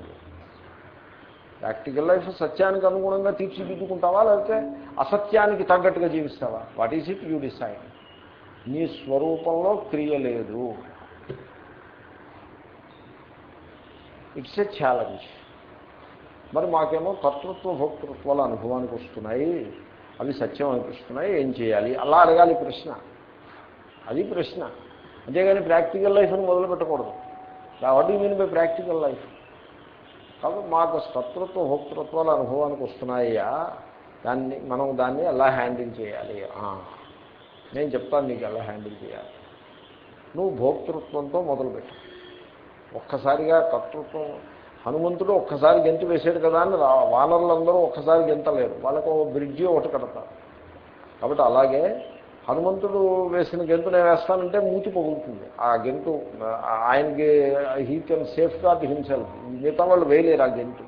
ప్రాక్టికల్ లైఫ్ సత్యానికి అనుగుణంగా తీర్చిదిద్దుకుంటావా లేకపోతే అసత్యానికి తగ్గట్టుగా జీవిస్తావా? What is it you decide నీ స్వరూపంలో క్రియ లేదు. ఇట్స్ ఎ ఛాలెంజ్ మరి మాకేమో కర్తృత్వ భోక్తృత్వాల అనుభవానికి వస్తున్నాయి. అవి సత్యం అనిపిస్తున్నాయి. ఏం చేయాలి? అలా అడగాలి ప్రశ్న. అది ప్రశ్న. అంతేగాని ప్రాక్టికల్ లైఫ్ని మొదలు పెట్టకూడదు what you mean by practical life కాబట్టి మాకు కర్తృత్వ భోక్తృత్వాలు అనుభవానికి వస్తున్నాయా దాన్ని మనం దాన్ని ఎలా హ్యాండిల్ చేయాలి? నేను చెప్తాను నీకు ఎలా హ్యాండిల్ చేయాలి. నువ్వు భోక్తృత్వంతో మొదలుపెట్టు. ఒక్కసారిగా కర్తృత్వం హనుమంతుడు ఒక్కసారి గెంతు వేసాడు కదా అని రా వానరులందరూ ఒక్కసారి గెంతలేరు. వాళ్ళకు ఒక బ్రిడ్జి ఒకటి కడతారు. కాబట్టి అలాగే హనుమంతుడు వేసిన గెంతు నేను వేస్తానంటే మూతి పొగులుతుంది. ఆ గెంతు ఆ- ఆయనకి he can safeguard himself మిగతా వాళ్ళు వేయలేరు ఆ గెంతు.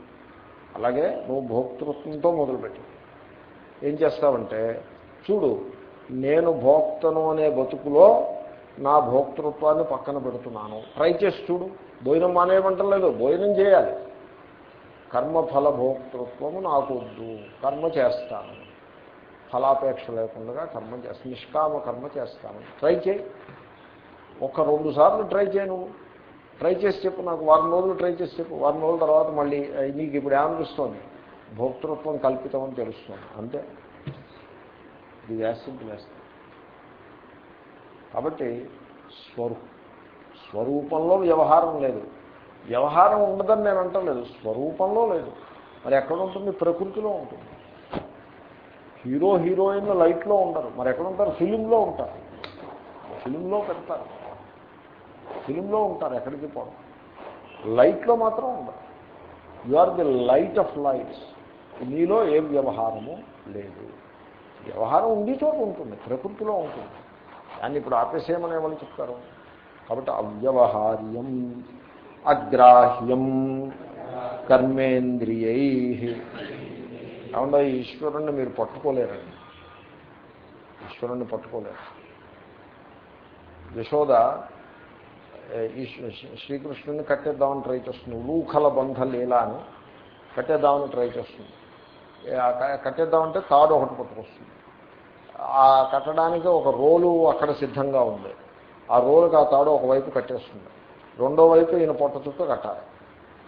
అలాగే నువ్వు భోక్తృత్వంతో మొదలుపెట్టి. ఏం చేస్తావంటే చూడు నేను భోక్తను అనే బతుకులో నా భోక్తృత్వాన్ని పక్కన పెడుతున్నాను. ట్రై చేసి చూడు. భోజనం మానేయమంటలేదు భోజనం చేయాలి. కర్మఫల భోక్తృత్వము నాకు వద్దు కర్మ చేస్తాను. ఫలాపేక్ష లేకుండా కర్మ చేస్తాను నిష్కామ కర్మ చేస్తాను. ట్రై చేయి. ఒక రెండు సార్లు ట్రై చేయను ట్రై చేసి చెప్పు నాకు. వారం రోజులు ట్రై చేసి చెప్పు. వారం రోజుల తర్వాత మళ్ళీ నీకు ఇప్పుడు ఏమనిపిస్తోంది? భోక్తృత్వం కల్పితం అని తెలుస్తుంది. అంతే. ఇది యాసింపుల్ వేస్తుంది కాబట్టి స్వరూ స్వరూపంలో వ్యవహారం లేదు. వ్యవహారం ఉండదని నేను అంటలేదు. స్వరూపంలో లేదు. మరి ఎక్కడ ఉంటుంది? ప్రకృతిలో ఉంటుంది. హీరో హీరోయిన్ లైట్లో ఉండరు. మరి ఎక్కడ ఉంటారు ఫిలింలో ఉంటారు. ఫిలింలో పెడతారు. ఫిలింలో ఉంటారు ఎక్కడికి పోవడం లైట్లో మాత్రం ఉండరు. You are the light of lights. నీలో ఏ వ్యవహారము లేదు. వ్యవహారం ఉండి చోట ఉంటుంది. ప్రకృతిలో ఉంటుంది. దాన్ని ఇప్పుడు ఆపేసేయమని ఏమని చెప్తారు? కాబట్టి అవ్యవహార్యం అగ్రాహ్యం కర్మేంద్రియై ఏమన్నా ఈశ్వరుణ్ణి మీరు పట్టుకోలేరండి. ఈశ్వరుణ్ణి పట్టుకోలేరు. యశోద శ్రీకృష్ణుని కట్టేద్దామని ట్రై చేస్తుంది. ఉలూఖల బంధ లీల అని కట్టేద్దామని ట్రై చేస్తుంది. కట్టేద్దామంటే తాడు ఒకటి పట్టుకొస్తుంది. ఆ కట్టడానికి ఒక రోలు అక్కడ సిద్ధంగా ఉంది. ఆ రోలుకి ఆ తాడు ఒకవైపు కట్టేస్తుంది. రెండో వైపు ఈయన పొట్ట చుట్టూ కట్టాలి.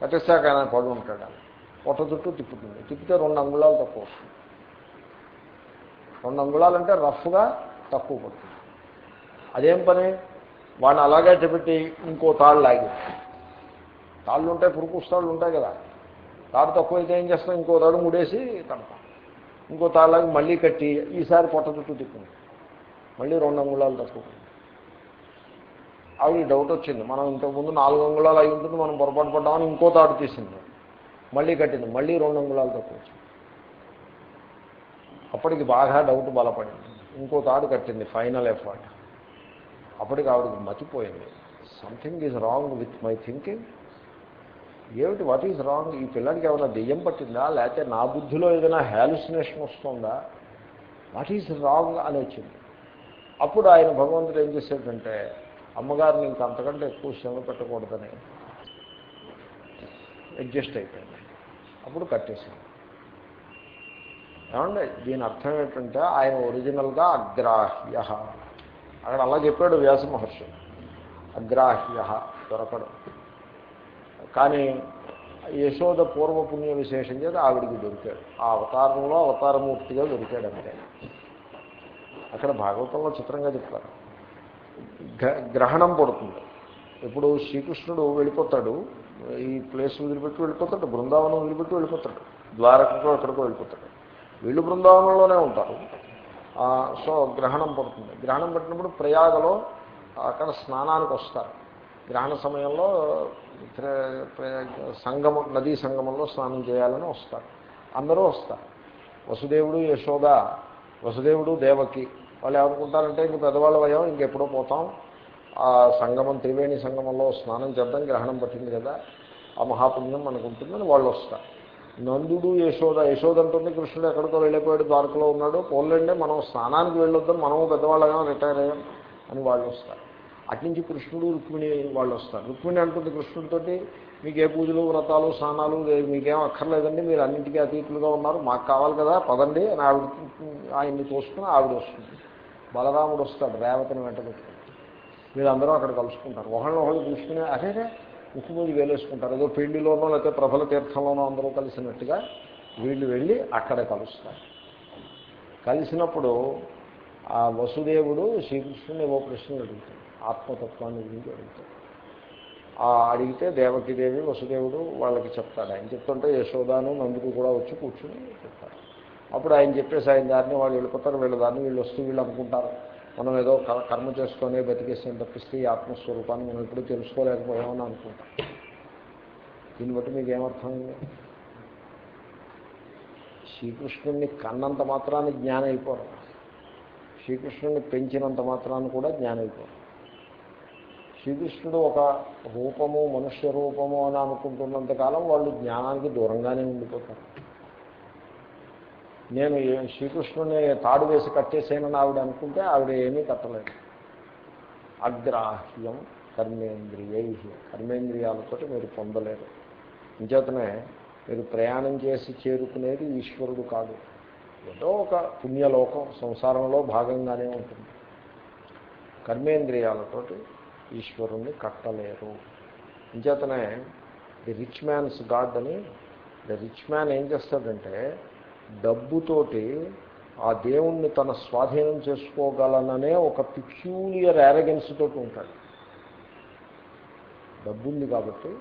కట్టేస్తే ఆయన పడు ఉంటాడు పొట్ట చుట్టూ తిప్పుతుంది. తిప్పితే రెండు అంగుళాలు తక్కువ వస్తుంది రెండు అంగుళాలంటే రఫ్గా తక్కువ పడుతుంది. అదేం పని? వాడిని అలాగే పెట్టి ఇంకో తాళ్ళు లాగి. తాళ్ళు ఉంటాయి పురుకుస్ తాళ్ళు ఉంటాయి కదా. తాడు తక్కువ అయితే ఏం చేస్తాం? ఇంకో తాడు ముడేసి కడతాం ఇంకో తాళ్ళకి మళ్ళీ కట్టి ఈసారి పొట్ట చుట్టూ తిప్పింది మళ్ళీ రెండు అంగుళాలు తక్కువ అవి డౌట్ వచ్చింది. మనం ఇంతకుముందు నాలుగు అంగుళాలు అయి ఉంటుంది. మనం పొరపాటు పడ్డామని ఇంకో తాడు తీసింది. మళ్ళీ కట్టింది మళ్ళీ రెండు అంగుళాలు తక్కువ అప్పటికి బాగా డౌట్ బలపడింది. ఇంకో తాడు కట్టింది ఫైనల్ ఎఫర్ట్ అప్పటికి ఆవిడకి మతిపోయింది. Something is wrong with my thinking ఏమిటి వాట్ ఈజ్ రాంగ్ ఈ పిల్లడికి ఏమైనా దెయ్యం పట్టిందా? లేకపోతే నా బుద్ధిలో ఏదైనా హ్యాలుసినేషన్ వస్తుందా? వాట్ ఈజ్ రాంగ్ అని వచ్చింది. అప్పుడు ఆయన భగవంతుడు ఏం చేశాడంటే అమ్మగారిని ఇంక అంతకంటే ఎక్కువ శ్రమ పెట్టకూడదని అడ్జస్ట్ అయిపోయింది. అప్పుడు కట్టేసింది ఏమండి దీని అర్థం ఏంటంటే ఆయన ఒరిజినల్గా అగ్రాహ్య. అక్కడ అలా చెప్పాడు వ్యాస మహర్షి. అగ్రాహ్య దొరకడం. కానీ యశోద పూర్వపుణ్య విశేషం చేత ఆవిడికి దొరికాడు. ఆ అవతారంలో అవతారమూర్తిగా దొరికాడు అంటే అక్కడ భాగవతంలో చిత్రంగా చెప్తారు. గ్రహణం పడుతుంది. ఇప్పుడు శ్రీకృష్ణుడు వెళ్ళిపోతాడు. ఈ ప్లేస్ వదిలిపెట్టి వెళ్ళిపోతాడు బృందావనం వదిలిపెట్టి వెళ్ళిపోతాడు ద్వారకతో ఎక్కడికో వెళ్ళిపోతాడు. వీళ్ళు బృందావనంలోనే ఉంటారు. సో గ్రహణం పడుతుంది. గ్రహణం పట్టినప్పుడు ప్రయాగలో అక్కడ స్నానానికి వస్తారు. గ్రహణ సమయంలో సంగమం నదీ సంగమంలో స్నానం చేయాలని వస్తారు. అందరూ వస్తారు. వసుదేవుడు యశోద వసుదేవుడు దేవకి వాళ్ళు ఏమనుకుంటారంటే ఇంక పెద్దవాళ్ళ వయం ఇంకెప్పుడో పోతాం. ఆ సంగమం త్రివేణి సంగమంలో స్నానం చేద్దాం గ్రహణం పట్టింది కదా ఆ మహాపుణ్యం మనకు ఉంటుందని వాళ్ళు వస్తారు. నందుడు యశోద యశోద అంటుంది కృష్ణుడు ఎక్కడికో వెళ్ళిపోయాడు ద్వారకలో ఉన్నాడు పోలండే మనం స్నానానికి వెళ్ళొద్దాం మనము పెద్దవాళ్ళగా రిటైర్ అయ్యాం అని వాళ్ళు వస్తారు. అట్నుంచి కృష్ణుడు రుక్మిణి వాళ్ళు వస్తారు. రుక్మిణి అంటుంది కృష్ణుడితోటి మీకు ఏ పూజలు వ్రతాలు స్నానాలు మీకేం అక్కర్లేదండి మీరు అన్నింటికీ అతీతులుగా ఉన్నారు మాకు కావాలి కదా పదండి అని ఆవిడ ఆయన్ని తోసుకుని ఆవిడ వస్తుంది. బలరాముడు వస్తాడు రేవతిని వెంట పెట్టుకుని. వీళ్ళందరూ అక్కడ కలుసుకుంటారు. ఒకళ్ళు ఒకళ్ళు చూసుకుని అదేదే ముక్కు మీద వేలేసుకుంటారు. ఏదో పెళ్ళిలోనో లేకపోతే ప్రభల తీర్థంలోనో అందరూ కలిసినట్టుగా వీళ్ళు వెళ్ళి అక్కడ కలుస్తారు. కలిసినప్పుడు ఆ వసుదేవుడు శ్రీకృష్ణుని ఓ ప్రశ్నలు అడుగుతాడు. ఆత్మతత్వాన్ని గురించి అడుగుతాడు. ఆ అడిగితే దేవకీదేవి వసుదేవుడు వాళ్ళకి చెప్తాడు. ఆయన చెప్తుంటే యశోదాను నందుకు కూడా వచ్చి కూర్చుని చెప్తారు అప్పుడు ఆయన చెప్పేసి ఆయన దారిని వాళ్ళు వెళ్ళిపోతారు. వీళ్ళ దాన్ని వీళ్ళు వస్తూ వీళ్ళు అనుకుంటారు. మనం ఏదో కర్మ చేసుకొని బతికేసిన తప్పిస్తే ఈ ఆత్మస్వరూపాన్ని మనం ఎప్పుడు తెలుసుకోలేకపోయామని అనుకుంటాం. దీన్ని బట్టి మీకు ఏమర్థమైంది శ్రీకృష్ణుడిని కన్నంత మాత్రాన్ని జ్ఞానం అయిపోరు శ్రీకృష్ణుడిని పెంచినంత మాత్రాన్ని కూడా జ్ఞానం అయిపోరు శ్రీకృష్ణుడు ఒక రూపము మనుష్య రూపము అని అనుకుంటున్నంతకాలం వాళ్ళు జ్ఞానానికి దూరంగానే ఉండిపోతారు. నేను శ్రీకృష్ణుని తాడు వేసి కట్టేసానని ఆవిడ అనుకుంటే ఆవిడ ఏమీ కట్టలేదు. అగ్రాహ్యం కర్మేంద్రియై. కర్మేంద్రియాలతో మీరు పొందలేరు. ఇంచేతనే మీరు ప్రయాణం చేసి చేరుకునేది ఈశ్వరుడు కాదు. ఏదో ఒక పుణ్యలోకం సంసారంలో భాగంగానే ఉంటుంది. కర్మేంద్రియాలతోటి ఈశ్వరుణ్ణి కట్టలేరు. ఇంచేతనే ది రిచ్ మ్యాన్స్ గాడ్ అని ది రిచ్ మ్యాన్ ఏం చేస్తాడంటే డబ్బుతోటి ఆ దేవుణ్ణి తన స్వాధీనం చేసుకోగలననే ఒక పిక్యూలియర్ యారగెన్స్ తోటి ఉంటాడు. డబ్బు ఉంది కాబట్టి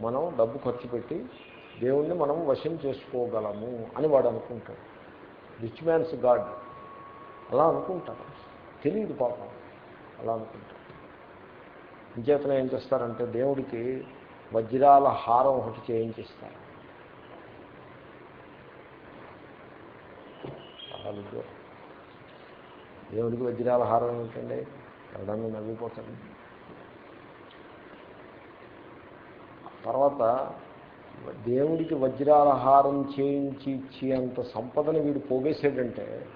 మనం డబ్బు ఖర్చు పెట్టి దేవుణ్ణి మనం వశం చేసుకోగలము అని వాడు అనుకుంటాడు. రిచ్ మ్యాన్స్ గాడ్ అలా అనుకుంటారు తెలియదు పాపం. అలా అనుకుంటారు ఇంచేతన ఏం చేస్తారంటే దేవుడికి వజ్రాల హారం ఒకటి చేయించిస్తారు. చాలా దేవుడికి వజ్రాలహారం ఏమిటండి? ఎవడన్నా నవ్విపోతాడు. తర్వాత దేవుడికి వజ్రాల హారం చేయించి ఇచ్చేంత సంపదని వీడు పోగేసాడంటే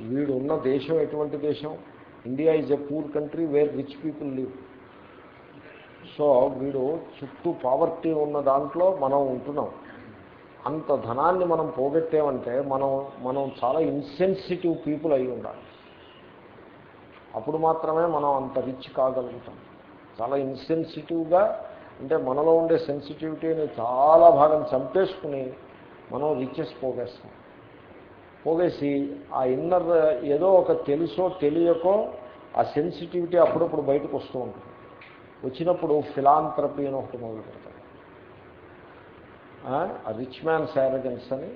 వీడు ఉన్న దేశం ఎటువంటి దేశం? India is a poor country where rich people live. So వీడు చుట్టూ పావర్టీ ఉన్న దాంట్లో మనం ఉంటున్నాం. అంత ధనాన్ని మనం పోగొట్టామంటే మనం మనం చాలా ఇన్సెన్సిటివ్ పీపుల్ అయి ఉండాలి. అప్పుడు మాత్రమే మనం అంత రిచ్ కాగలుగుతాం. చాలా ఇన్సెన్సిటివ్గా అంటే మనలో ఉండే సెన్సిటివిటీని చాలా భాగం చంపేసుకుని మనం రిచెస్ పోగేస్తాం. పోగేసి ఆ ఇన్నర్ ఏదో ఒక తెలుసో తెలియకో ఆ సెన్సిటివిటీ అప్పుడప్పుడు బయటకు వస్తూ ఉంటుంది. వచ్చినప్పుడు ఫిలాంథ్రపీ అని ఒకటి మొదలు పెడతాం రిచ్ మ్యాన్ శారగన్స్ అని.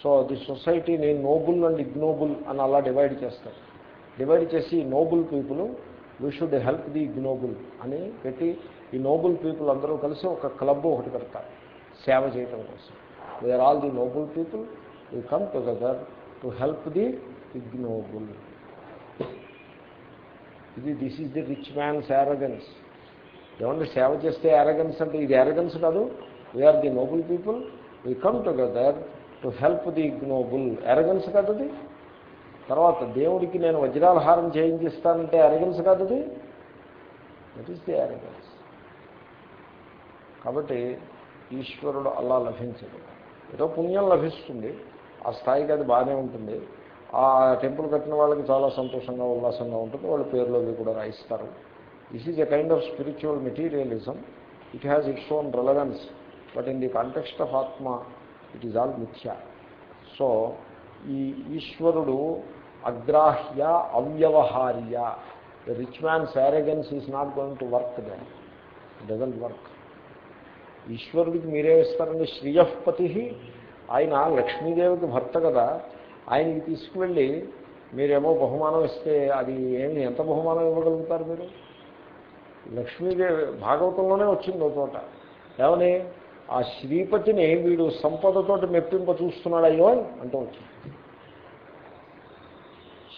సో ది సొసైటీ నేను నోబుల్ అండ్ ఇగ్నోబుల్ అని అలా డివైడ్ చేస్తారు. డివైడ్ చేసి noble people we should help the ignoble అని పెట్టి ఈ నోబుల్ పీపుల్ అందరూ కలిసి ఒక క్లబ్ ఒకటి పెడతారు సేవ చేయటం కోసం. We are all the noble people we come together to help the ignoble ఇది this is the rich man's arrogance ఏమంటే సేవ చేస్తే యారగన్స్ అంటే ఇది యారగన్స్ కాదు? We are the noble people we come together to help the ignoble arrogance కాదది. తర్వాత దేవుడికి నేను వజ్రాలహారం చేయించిస్తానంటే ఎరగన్స్ కాదది? దట్ ఈస్ ది ఎరగన్స్ కాబట్టి ఈశ్వరుడు అలా లభించడు. ఏదో పుణ్యం లభిస్తుంది. ఆ స్థాయికి అది బాగానే ఉంటుంది. ఆ టెంపుల్ కట్టిన వాళ్ళకి చాలా సంతోషంగా ఉల్లాసంగా ఉంటుంది. వాళ్ళ పేర్లు అవి కూడా రాయిస్తారు. This is a kind of spiritual materialism it has its own relevance but in the context of ఆత్మ ఇట్ ఈజ్ ఆల్ మిథ్య సో ఈ ఈశ్వరుడు అగ్రాహ్య అవ్యవహార్య the rich man's arrogance is not going to work then doesn't work ఈశ్వరుడికి మీరే ఇస్తారండి శ్రీయపతి ఆయన లక్ష్మీదేవికి భర్త కదా. ఆయనకి తీసుకువెళ్ళి మీరేమో బహుమానం ఇస్తే అది ఏమి ఎంత బహుమానం ఇవ్వగలుగుతారు మీరు? లక్ష్మీదేవి భాగవతంలోనే వచ్చింది ఒక చోట. ఏమని? ఆ శ్రీపతిని వీడు సంపదతోటి మెప్పింప చూస్తున్నాడు అయ్యో అంటూ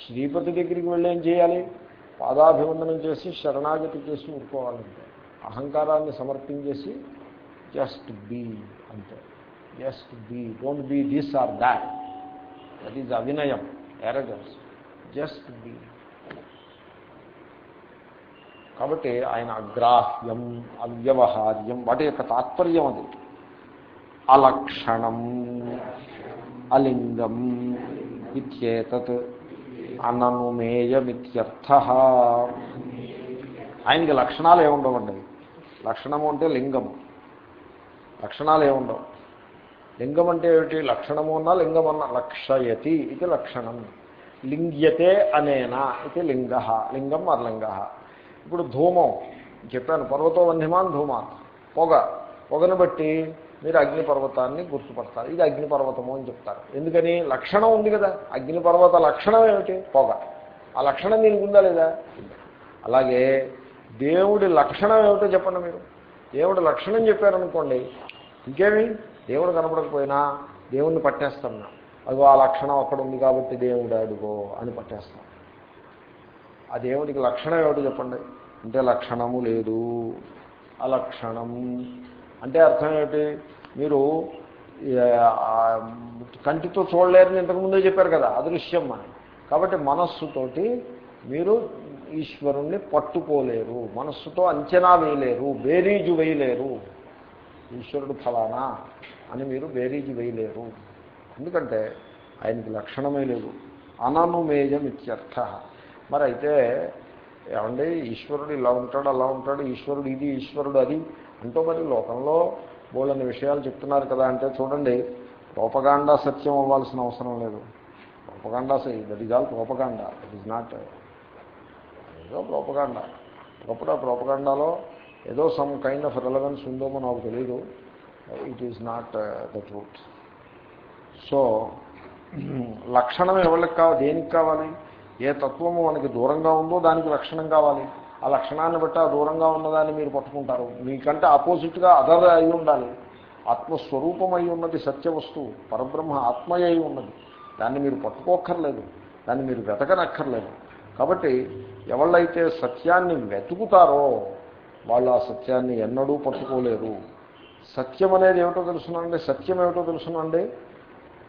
శ్రీపతి దగ్గరికి వెళ్ళి ఏం చేయాలి? పాదాభివందనం చేసి శరణాగతి చేసి ఊరుకోవాలంటే అహంకారాన్ని సమర్పించేసి జస్ట్ బీ అంతే just be don't be this or that that is అవినయం arrogance just be కాబట్టి ఆయన అగ్రాహ్యం అవ్యవహార్యం వాటి యొక్క తాత్పర్యం అది. అలక్షణం అలింగం ఇత్యేతత్ అననుమేయమిత్యర్థ ఆయనకి లక్షణాలు ఏముండవండి లక్షణము అంటే లింగము. లక్షణాలు ఏముండవు? లింగం అంటే ఏమిటి? లక్షణము అన్నా లింగం అన్న లక్షయతి ఇది లక్షణం. లింగ్యతే అనేనా ఇది లింగ. లింగం అర్లింగ. ఇప్పుడు ధూమం చెప్పాను పర్వతో వంధిమాన్ ధూమాన్ పొగ పొగను బట్టి మీరు అగ్నిపర్వతాన్ని గుర్తుపడతారు. ఇది అగ్నిపర్వతము అని చెప్తారు. ఎందుకని? లక్షణం ఉంది కదా. అగ్నిపర్వత లక్షణం ఏమిటి? పొగ. ఆ లక్షణం దీనికి ఉందా లేదా? అలాగే దేవుడి లక్షణం ఏమిటో చెప్పండి మీరు. దేవుడి లక్షణం చెప్పారనుకోండి ఇంకేమి? దేవుడు కనపడకపోయినా దేవుణ్ణి పట్టేస్తాం అదిగో ఆ లక్షణం అక్కడ ఉంది కాబట్టి దేవుడు అడుగో అని పట్టేస్తాం. ఆ దేవుడికి లక్షణం ఏమిటో చెప్పండి. అంటే లక్షణము లేదు. అలక్షణం అంటే అర్థం ఏమిటి? మీరు కంటితో చూడలేరని ఇంతకుముందే చెప్పారు కదా అదృశ్యం అని. కాబట్టి మనస్సుతోటి మీరు ఈశ్వరుణ్ణి పట్టుకోలేరు. మనస్సుతో అంచనా వేయలేరు. బేరీజు వేయలేరు. ఈశ్వరుడు ఫలానా అని మీరు బేరీజు వేయలేరు. ఎందుకంటే ఆయనకి లక్షణమే లేదు. అననుమేయం ఇత్యర్థ. మరి అయితే ఏమండి ఈశ్వరుడు ఇలా ఉంటాడు అలా ఉంటాడు ఈశ్వరుడు ఇది ఈశ్వరుడు అది అంటూ మరి లోకంలో బోళ్ళని విషయాలు చెప్తున్నారు కదా అంటే చూడండి రూపకాండ సత్యం అవ్వాల్సిన అవసరం లేదు. రూపకాండ దట్ ఈజ్ ఆల్ రూపకాండ దట్ ఈజ్ నాట్ ఏదో ప్రోపగాండ ఒకప్పుడు ఆ ప్రోపగాండాలో ఏదో సమ్ కైండ్ ఆఫ్ రిలవెన్స్ ఉందేమో నాకు తెలియదు it is not the truth so లక్షణం ఎవరికి కావాలి దేనికి కావాలి? ఏ తత్వము మనకి దూరంగా ఉందో దానికి లక్షణం కావాలి. ఆ లక్షణాన్ని బట్టి ఆ దూరంగా ఉన్నదాన్ని మీరు పట్టుకుంటారు. మీకంటే ఆపోజిట్గా అదర్ అయి ఉండాలి. ఆత్మస్వరూపమై ఉన్నది సత్య వస్తువు పరబ్రహ్మ ఆత్మయ అయి ఉన్నది. దాన్ని మీరు పట్టుకోక్కర్లేదు దాన్ని మీరు వెతకనక్కర్లేదు. కాబట్టి ఎవళ్ళైతే సత్యాన్ని వెతుకుతారో వాళ్ళు ఆ సత్యాన్ని ఎన్నడూ పట్టుకోలేరు సత్యం అనేది ఏమిటో తెలుసునండి? సత్యం ఏమిటో తెలుసునండి?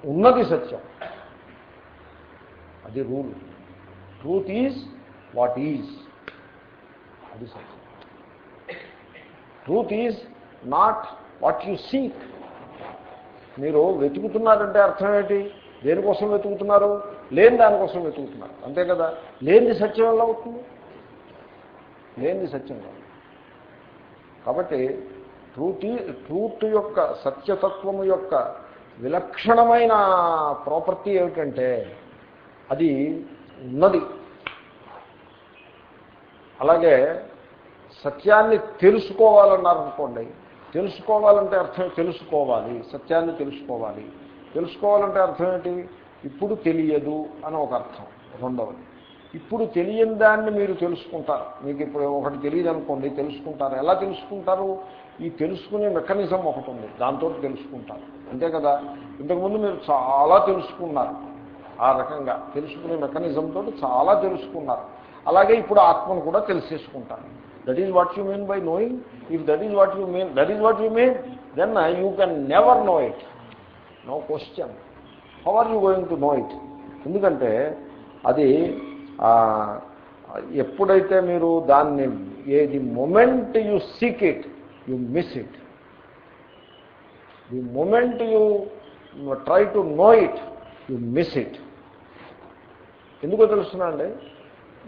ఉన్నది సత్యం. అది rule. Truth is what is అది సత్యం truth is not what you seek మీరు వెతుకుతున్నారంటే అర్థం ఏంటి? దేనికోసం వెతుకుతున్నారు? లేని దానికోసం వెతుకుతున్నారు. అంతే కదా? లేనిది సత్యం వల్ల అవుతుంది? లేనిది సత్యం కాదు. కాబట్టి ట్రూత్ ట్రూత్ యొక్క సత్యతత్వము యొక్క విలక్షణమైన ప్రాపర్టీ ఏమిటంటే అది ఉన్నది. అలాగే సత్యాన్ని తెలుసుకోవాలన్నారనుకోండి తెలుసుకోవాలంటే అర్థం తెలుసుకోవాలి సత్యాన్ని తెలుసుకోవాలి. తెలుసుకోవాలంటే అర్థం ఏంటి? ఇప్పుడు తెలియదు అని ఒక అర్థం రెండవది. ఇప్పుడు తెలియని దాన్ని మీరు తెలుసుకుంటారు. మీకు ఇప్పుడు ఒకటి తెలియదు అనుకోండి తెలుసుకుంటారు. ఎలా తెలుసుకుంటారు? ఈ తెలుసుకునే మెకానిజం ఒకటి ఉంది దాంతో తెలుసుకుంటారు. అంతే కదా? ఇంతకుముందు మీరు చాలా తెలుసుకున్నారు. ఆ రకంగా తెలుసుకునే మెకానిజంతో చాలా తెలుసుకున్నారు. అలాగే ఇప్పుడు ఆత్మను కూడా తెలిసేసుకుంటారు. That is what you mean by knowing if that is what you mean that is what you mean then you can never know it no question how are you going to know it ఎందుకంటే అది ఎప్పుడైతే మీరు దాన్ని ఏ the moment you seek it you miss it the moment you try to know it you miss it ఎందుకో తెలుస్తున్నా అండి?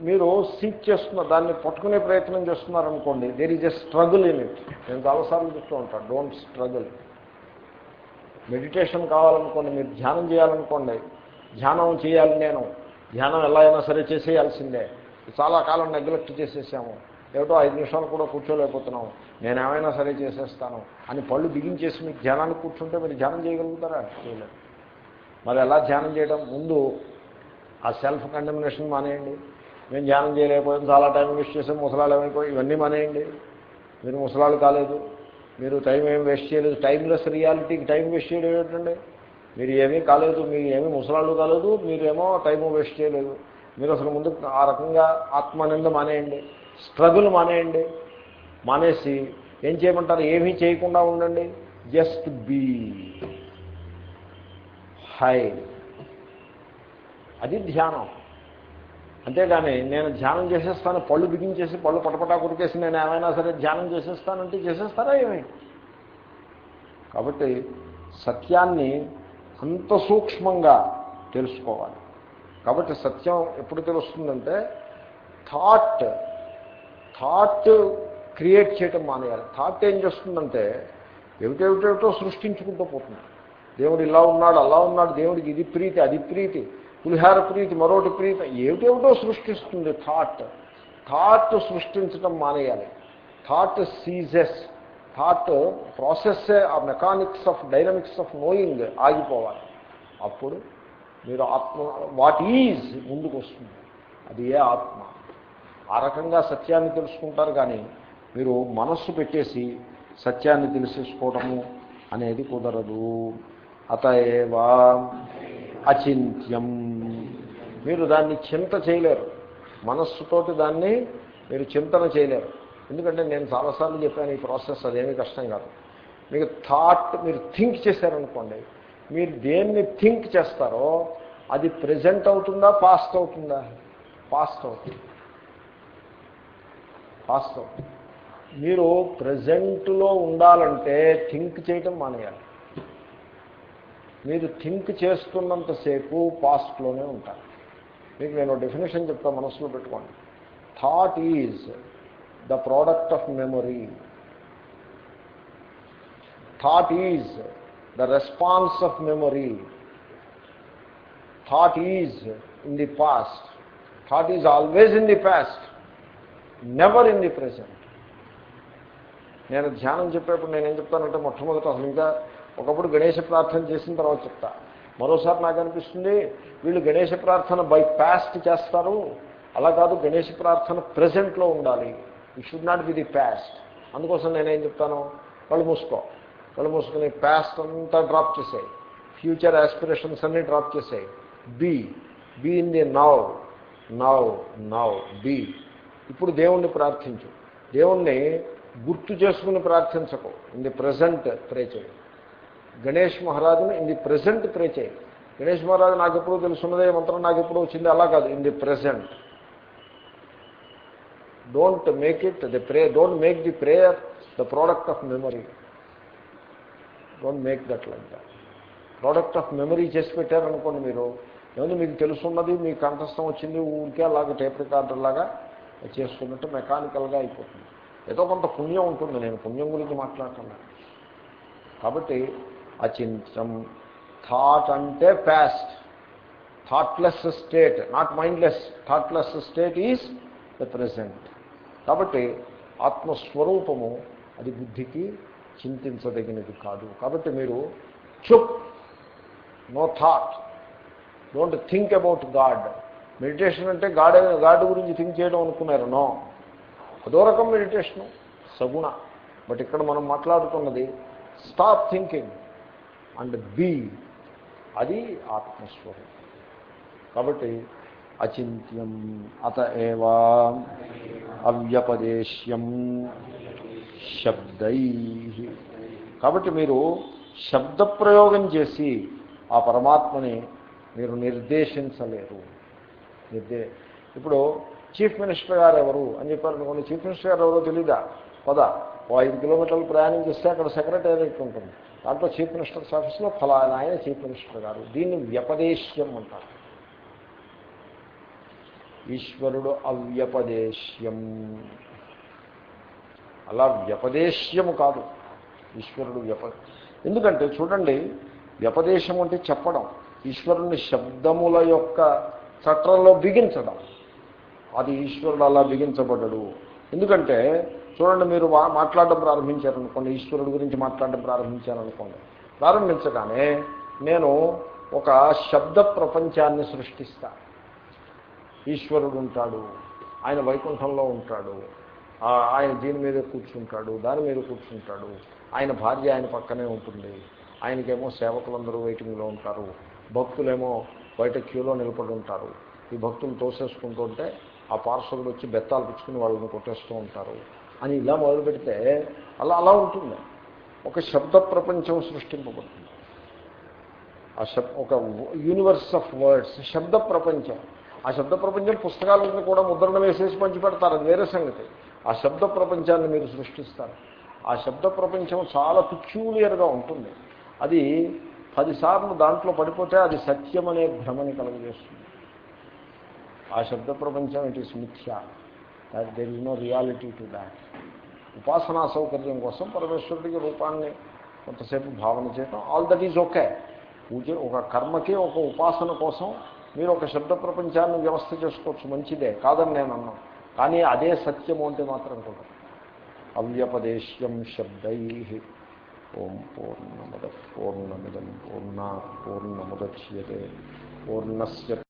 మీరు seek చేస్తున్న దాన్ని పట్టుకునే ప్రయత్నం చేస్తున్నారనుకోండి there is a struggle in it నేను చాలాసార్లు చెప్తూ ఉంటాను డోంట్ స్ట్రగుల్ మెడిటేషన్ కావాలనుకోండి మీరు ధ్యానం చేయాలనుకోండి ధ్యానం చేయాలి నేను ధ్యానం ఎలా అయినా సరే చేసేయాల్సిందే. చాలా కాలం నెగ్లెక్ట్ చేసేసాము. ఏమిటో ఐదు నిమిషాలు కూడా కూర్చోలేకపోతున్నాము. నేను ఏమైనా సరే చేసేస్తాను అని పళ్ళు బిగించేసి మీకు ధ్యానానికి కూర్చుంటే మీరు ధ్యానం చేయగలుగుతారా? చేయలేదు మరి ఎలా ధ్యానం చేయడం? ముందు ఆ సెల్ఫ్ కండమినేషన్ మానేయండి. మేము ధ్యానం చేయలేకపోయాం చాలా టైం వేస్ట్ చేసాం ముసలాలు ఏమైపోయి ఇవన్నీ మానేయండి. మీరు ముసలాలు కాలేదు. మీరు టైం ఏం వేస్ట్ చేయలేదు. టైంలెస్ రియాలిటీకి టైం వేస్ట్ చేయడం ఏంటండి? మీరు ఏమీ కాలేదు మీరు ఏమీ ముసలాళ్ళు కాలేదు మీరేమో టైం వేస్ట్ చేయలేదు. మీరు అసలు ముందు ఆ రకంగా ఆత్మానంద మానేయండి. స్ట్రగుల్ మానేయండి. మానేసి ఏం చేయమంటారు? ఏమీ చేయకుండా ఉండండి. జస్ట్ బీ హై అది ధ్యానం. అంతేగాని నేను ధ్యానం చేసేస్తాను పళ్ళు బిగించేసి పళ్ళు పటపటా కొరికేసి నేను ఏమైనా సరే ధ్యానం చేసేస్తానంటే చేసేస్తారా ఏమి? కాబట్టి సత్యాన్ని అంత సూక్ష్మంగా తెలుసుకోవాలి. కాబట్టి సత్యం ఎప్పుడు తెలుస్తుందంటే థాట్ థాట్ క్రియేట్ చేయటం మానేయాలి. థాట్ ఏం చేస్తుందంటే ఏమిటేమిటేమిటో సృష్టించుకుంటూ పోతుంది దేవుడు ఇలా ఉన్నాడు అలా ఉన్నాడు దేవుడికి ఇది ప్రీతి అది ప్రీతి. పులిహార ప్రీతి మరొకటి ప్రీతి ఏమిటేమిటో సృష్టిస్తుంది థాట్ థాట్ సృష్టించడం మానేయాలి. థాట్ సీజెస్ థాట్ ప్రాసెస్సే ఆ mechanics of dynamics of knowing ఆగిపోవాలి. అప్పుడు మీరు ఆత్మ వాట్ ఈజ్ ముందుకు వస్తుంది అది ఏ ఆత్మ? ఆ రకంగా సత్యాన్ని తెలుసుకుంటారు కానీ మీరు మనస్సు పెట్టేసి సత్యాన్ని తెలిసేసుకోవటము అనేది కుదరదు. అత ఏవా అచింత్యం. మీరు దాన్ని చింత చేయలేరు. మనస్సుతోటి దాన్ని మీరు చింతన చేయలేరు. ఎందుకంటే నేను చాలాసార్లు చెప్పాను ఈ ప్రాసెస్ అదేమీ కష్టం కాదు. మీకు థాట్ మీరు థింక్ చేశారనుకోండి మీరు దేన్ని థింక్ చేస్తారో అది ప్రజెంట్ అవుతుందా పాస్ట్ అవుతుందా? పాస్ట్ అవుతుంది. పాస్ట్ అవుతుంది. మీరు ప్రజెంట్లో ఉండాలంటే థింక్ చేయటం మానేయాలి. మీరు థింక్ చేస్తున్నంతసేపు పాస్ట్లోనే ఉంటారు. మీకు నేను డెఫినేషన్ చెప్తా మనసులో పెట్టుకోండి. Thought is the product of memory thought is the response of memory thought is in the past thought is always in the past never in the present నేను ధ్యానం చెప్పేప్పుడు నేనేం చెప్తానంటే మొట్టమొదట అసలు ఇంకా ఒకప్పుడు గణేష ప్రార్థన చేసిన తర్వాత చెప్తా. మరోసారి నాకు అనిపిస్తుంది వీళ్ళు గణేష ప్రార్థన బై పాస్ట్ చేస్తారు. అలా కాదు గణేష ప్రార్థన ప్రజెంట్లో ఉండాలి. ఈ should not be the past అందుకోసం నేనేం చెప్తాను? వాళ్ళు మూసుకో. వాళ్ళు మూసుకుని పాస్ట్ అంతా డ్రాప్ చేసాయి. ఫ్యూచర్ ఆస్పిరేషన్స్ అన్నీ డ్రాప్ చేసాయి. Be be in the now now now be ఇప్పుడు దేవుణ్ణి ప్రార్థించు. దేవుణ్ణి గుర్తు చేసుకుని ప్రార్థించకు. ఇన్ ది ప్రజెంట్ ప్రే చేయండి గణేష్ మహారాజుని ఇన్ ది ప్రజెంట్ ప్రే చేయి. గణేష్ మహారాజు నాకు ఎప్పుడూ తెలుసున్నదే మంత్రం నాకు ఎప్పుడు వచ్చింది అలా కాదు. In the present don't make it the pray don't make the prayer the product of memory don't make that like that product of memory చేసి పెట్టారనుకోండి మీరు. ఏమైనా మీకు తెలుసున్నది మీకు కంఠస్థం వచ్చింది ఊరికే అలాగే టేప్ రికార్డర్ లాగా చేసుకున్నట్టు మెకానికల్గా అయిపోతుంది. ఏదో కొంత పుణ్యం ఉంటుంది నేను పుణ్యం గురించి మాట్లాడుతున్నాను కాబట్టి అచింత్యం థాట్ అంటే past thoughtless state not mindless thoughtless state is the present కాబట్టి ఆత్మస్వరూపము అది బుద్ధికి చింతించదగినది కాదు. కాబట్టి మీరు చుప్ no thought don't think about God meditation అంటే గాడ్ గాడ్ గురించి థింక్ చేయడం అనుకున్నారు. నో అదో రకం మెడిటేషను సగుణ. బట్ ఇక్కడ మనం మాట్లాడుతున్నది స్టాప్ థింకింగ్ అండ్ బీ అది ఆత్మస్వరూపం. కాబట్టి అచింత్యం అత ఏవా అవ్యపదేశ్యం శబ్దై. కాబట్టి మీరు శబ్ద ప్రయోగం చేసి ఆ పరమాత్మని మీరు నిర్దేశించలేరు. నిర్దే ఇప్పుడు చీఫ్ మినిస్టర్ గారు ఎవరు అని చెప్పారు అనుకోండి చీఫ్ మినిస్టర్ గారు ఎవరో తెలీదా? పద ఓ ఐదు కిలోమీటర్లు ప్రయాణం చేస్తే అక్కడ సెక్రటేరియట్ ఉంటుంది. దాంట్లో చీఫ్ మినిస్టర్స్ ఆఫీస్లో ఫలానా ఆయన చీఫ్ మినిస్టర్ గారు. దీన్ని వ్యపదేశ్యం అంటారు. ఈశ్వరుడు అవ్యపదేశ్యం. అలా వ్యపదేశ్యము కాదు. ఈశ్వరుడు వ్యప ఎందుకంటే చూడండి వ్యపదేశం అంటే చెప్పడం. ఈశ్వరుని శబ్దముల యొక్క చట్రంలో బిగించడం. అది ఈశ్వరుడు అలా బిగించబడ్డడు. ఎందుకంటే చూడండి మీరు మాట్లాడడం ప్రారంభించారనుకోండి ఈశ్వరుడు గురించి మాట్లాడడం ప్రారంభించారనుకోండి. ప్రారంభించగానే నేను ఒక శబ్ద ప్రపంచాన్ని సృష్టిస్తా. ఈశ్వరుడు ఉంటాడు ఆయన వైకుంఠంలో ఉంటాడు ఆయన దీని మీద కూర్చుంటాడు దాని మీద కూర్చుంటాడు ఆయన భార్య ఆయన పక్కనే ఉంటుంది ఆయనకేమో సేవకులందరూ వెయిటింగ్లో ఉంటారు భక్తులేమో బయట క్యూలో నిలబడి ఉంటారు ఈ భక్తులు తోసేసుకుంటూ ఉంటే ఆ పార్సల్ వచ్చి బెత్తాలు పుచ్చుకుని వాళ్ళని కొట్టేస్తూ ఉంటారు. అని ఇలా మొదలు పెడితే అలా అలా ఉంటుంది. ఒక శబ్ద ప్రపంచం సృష్టింపబడుతుంది. ఆ శబ్ ఒక యూనివర్స్ ఆఫ్ వర్డ్స్ శబ్ద ప్రపంచం. ఆ శబ్ద ప్రపంచం పుస్తకాలను కూడా ముద్రణ వేసేసి పంచి పెడతారు. వేరే సంగతి. ఆ శబ్ద ప్రపంచాన్ని మీరు సృష్టిస్తారు. ఆ శబ్ద ప్రపంచం చాలా పిక్యూలియర్గా ఉంటుంది. అది పదిసార్లు దాంట్లో పడిపోతే అది సత్యం అనే భ్రమని కలుగజేస్తుంది. ఆ శబ్ద ప్రపంచం ఇట్ ఈస్ మిథ్యా. That there is no reality to that ఉపాసనా సౌకర్యం కోసం పరమేశ్వరుడికి రూపాన్ని కొంతసేపు భావన చేయటం ఆల్ దట్ ఈజ్ ఓకే పూజ ఒక కర్మకి ఒక ఉపాసన కోసం మీరు ఒక శబ్ద ప్రపంచాన్ని వ్యవస్థ చేసుకోవచ్చు మంచిదే కాదని నేను అన్నాను కానీ అదే సత్యము అంటే మాత్రం కూడా అవ్యపదేశ్యం శబ్దై ఓం పూర్ణమద పూర్ణమిదం పూర్ణ పూర్ణముద్యతే పూర్ణస్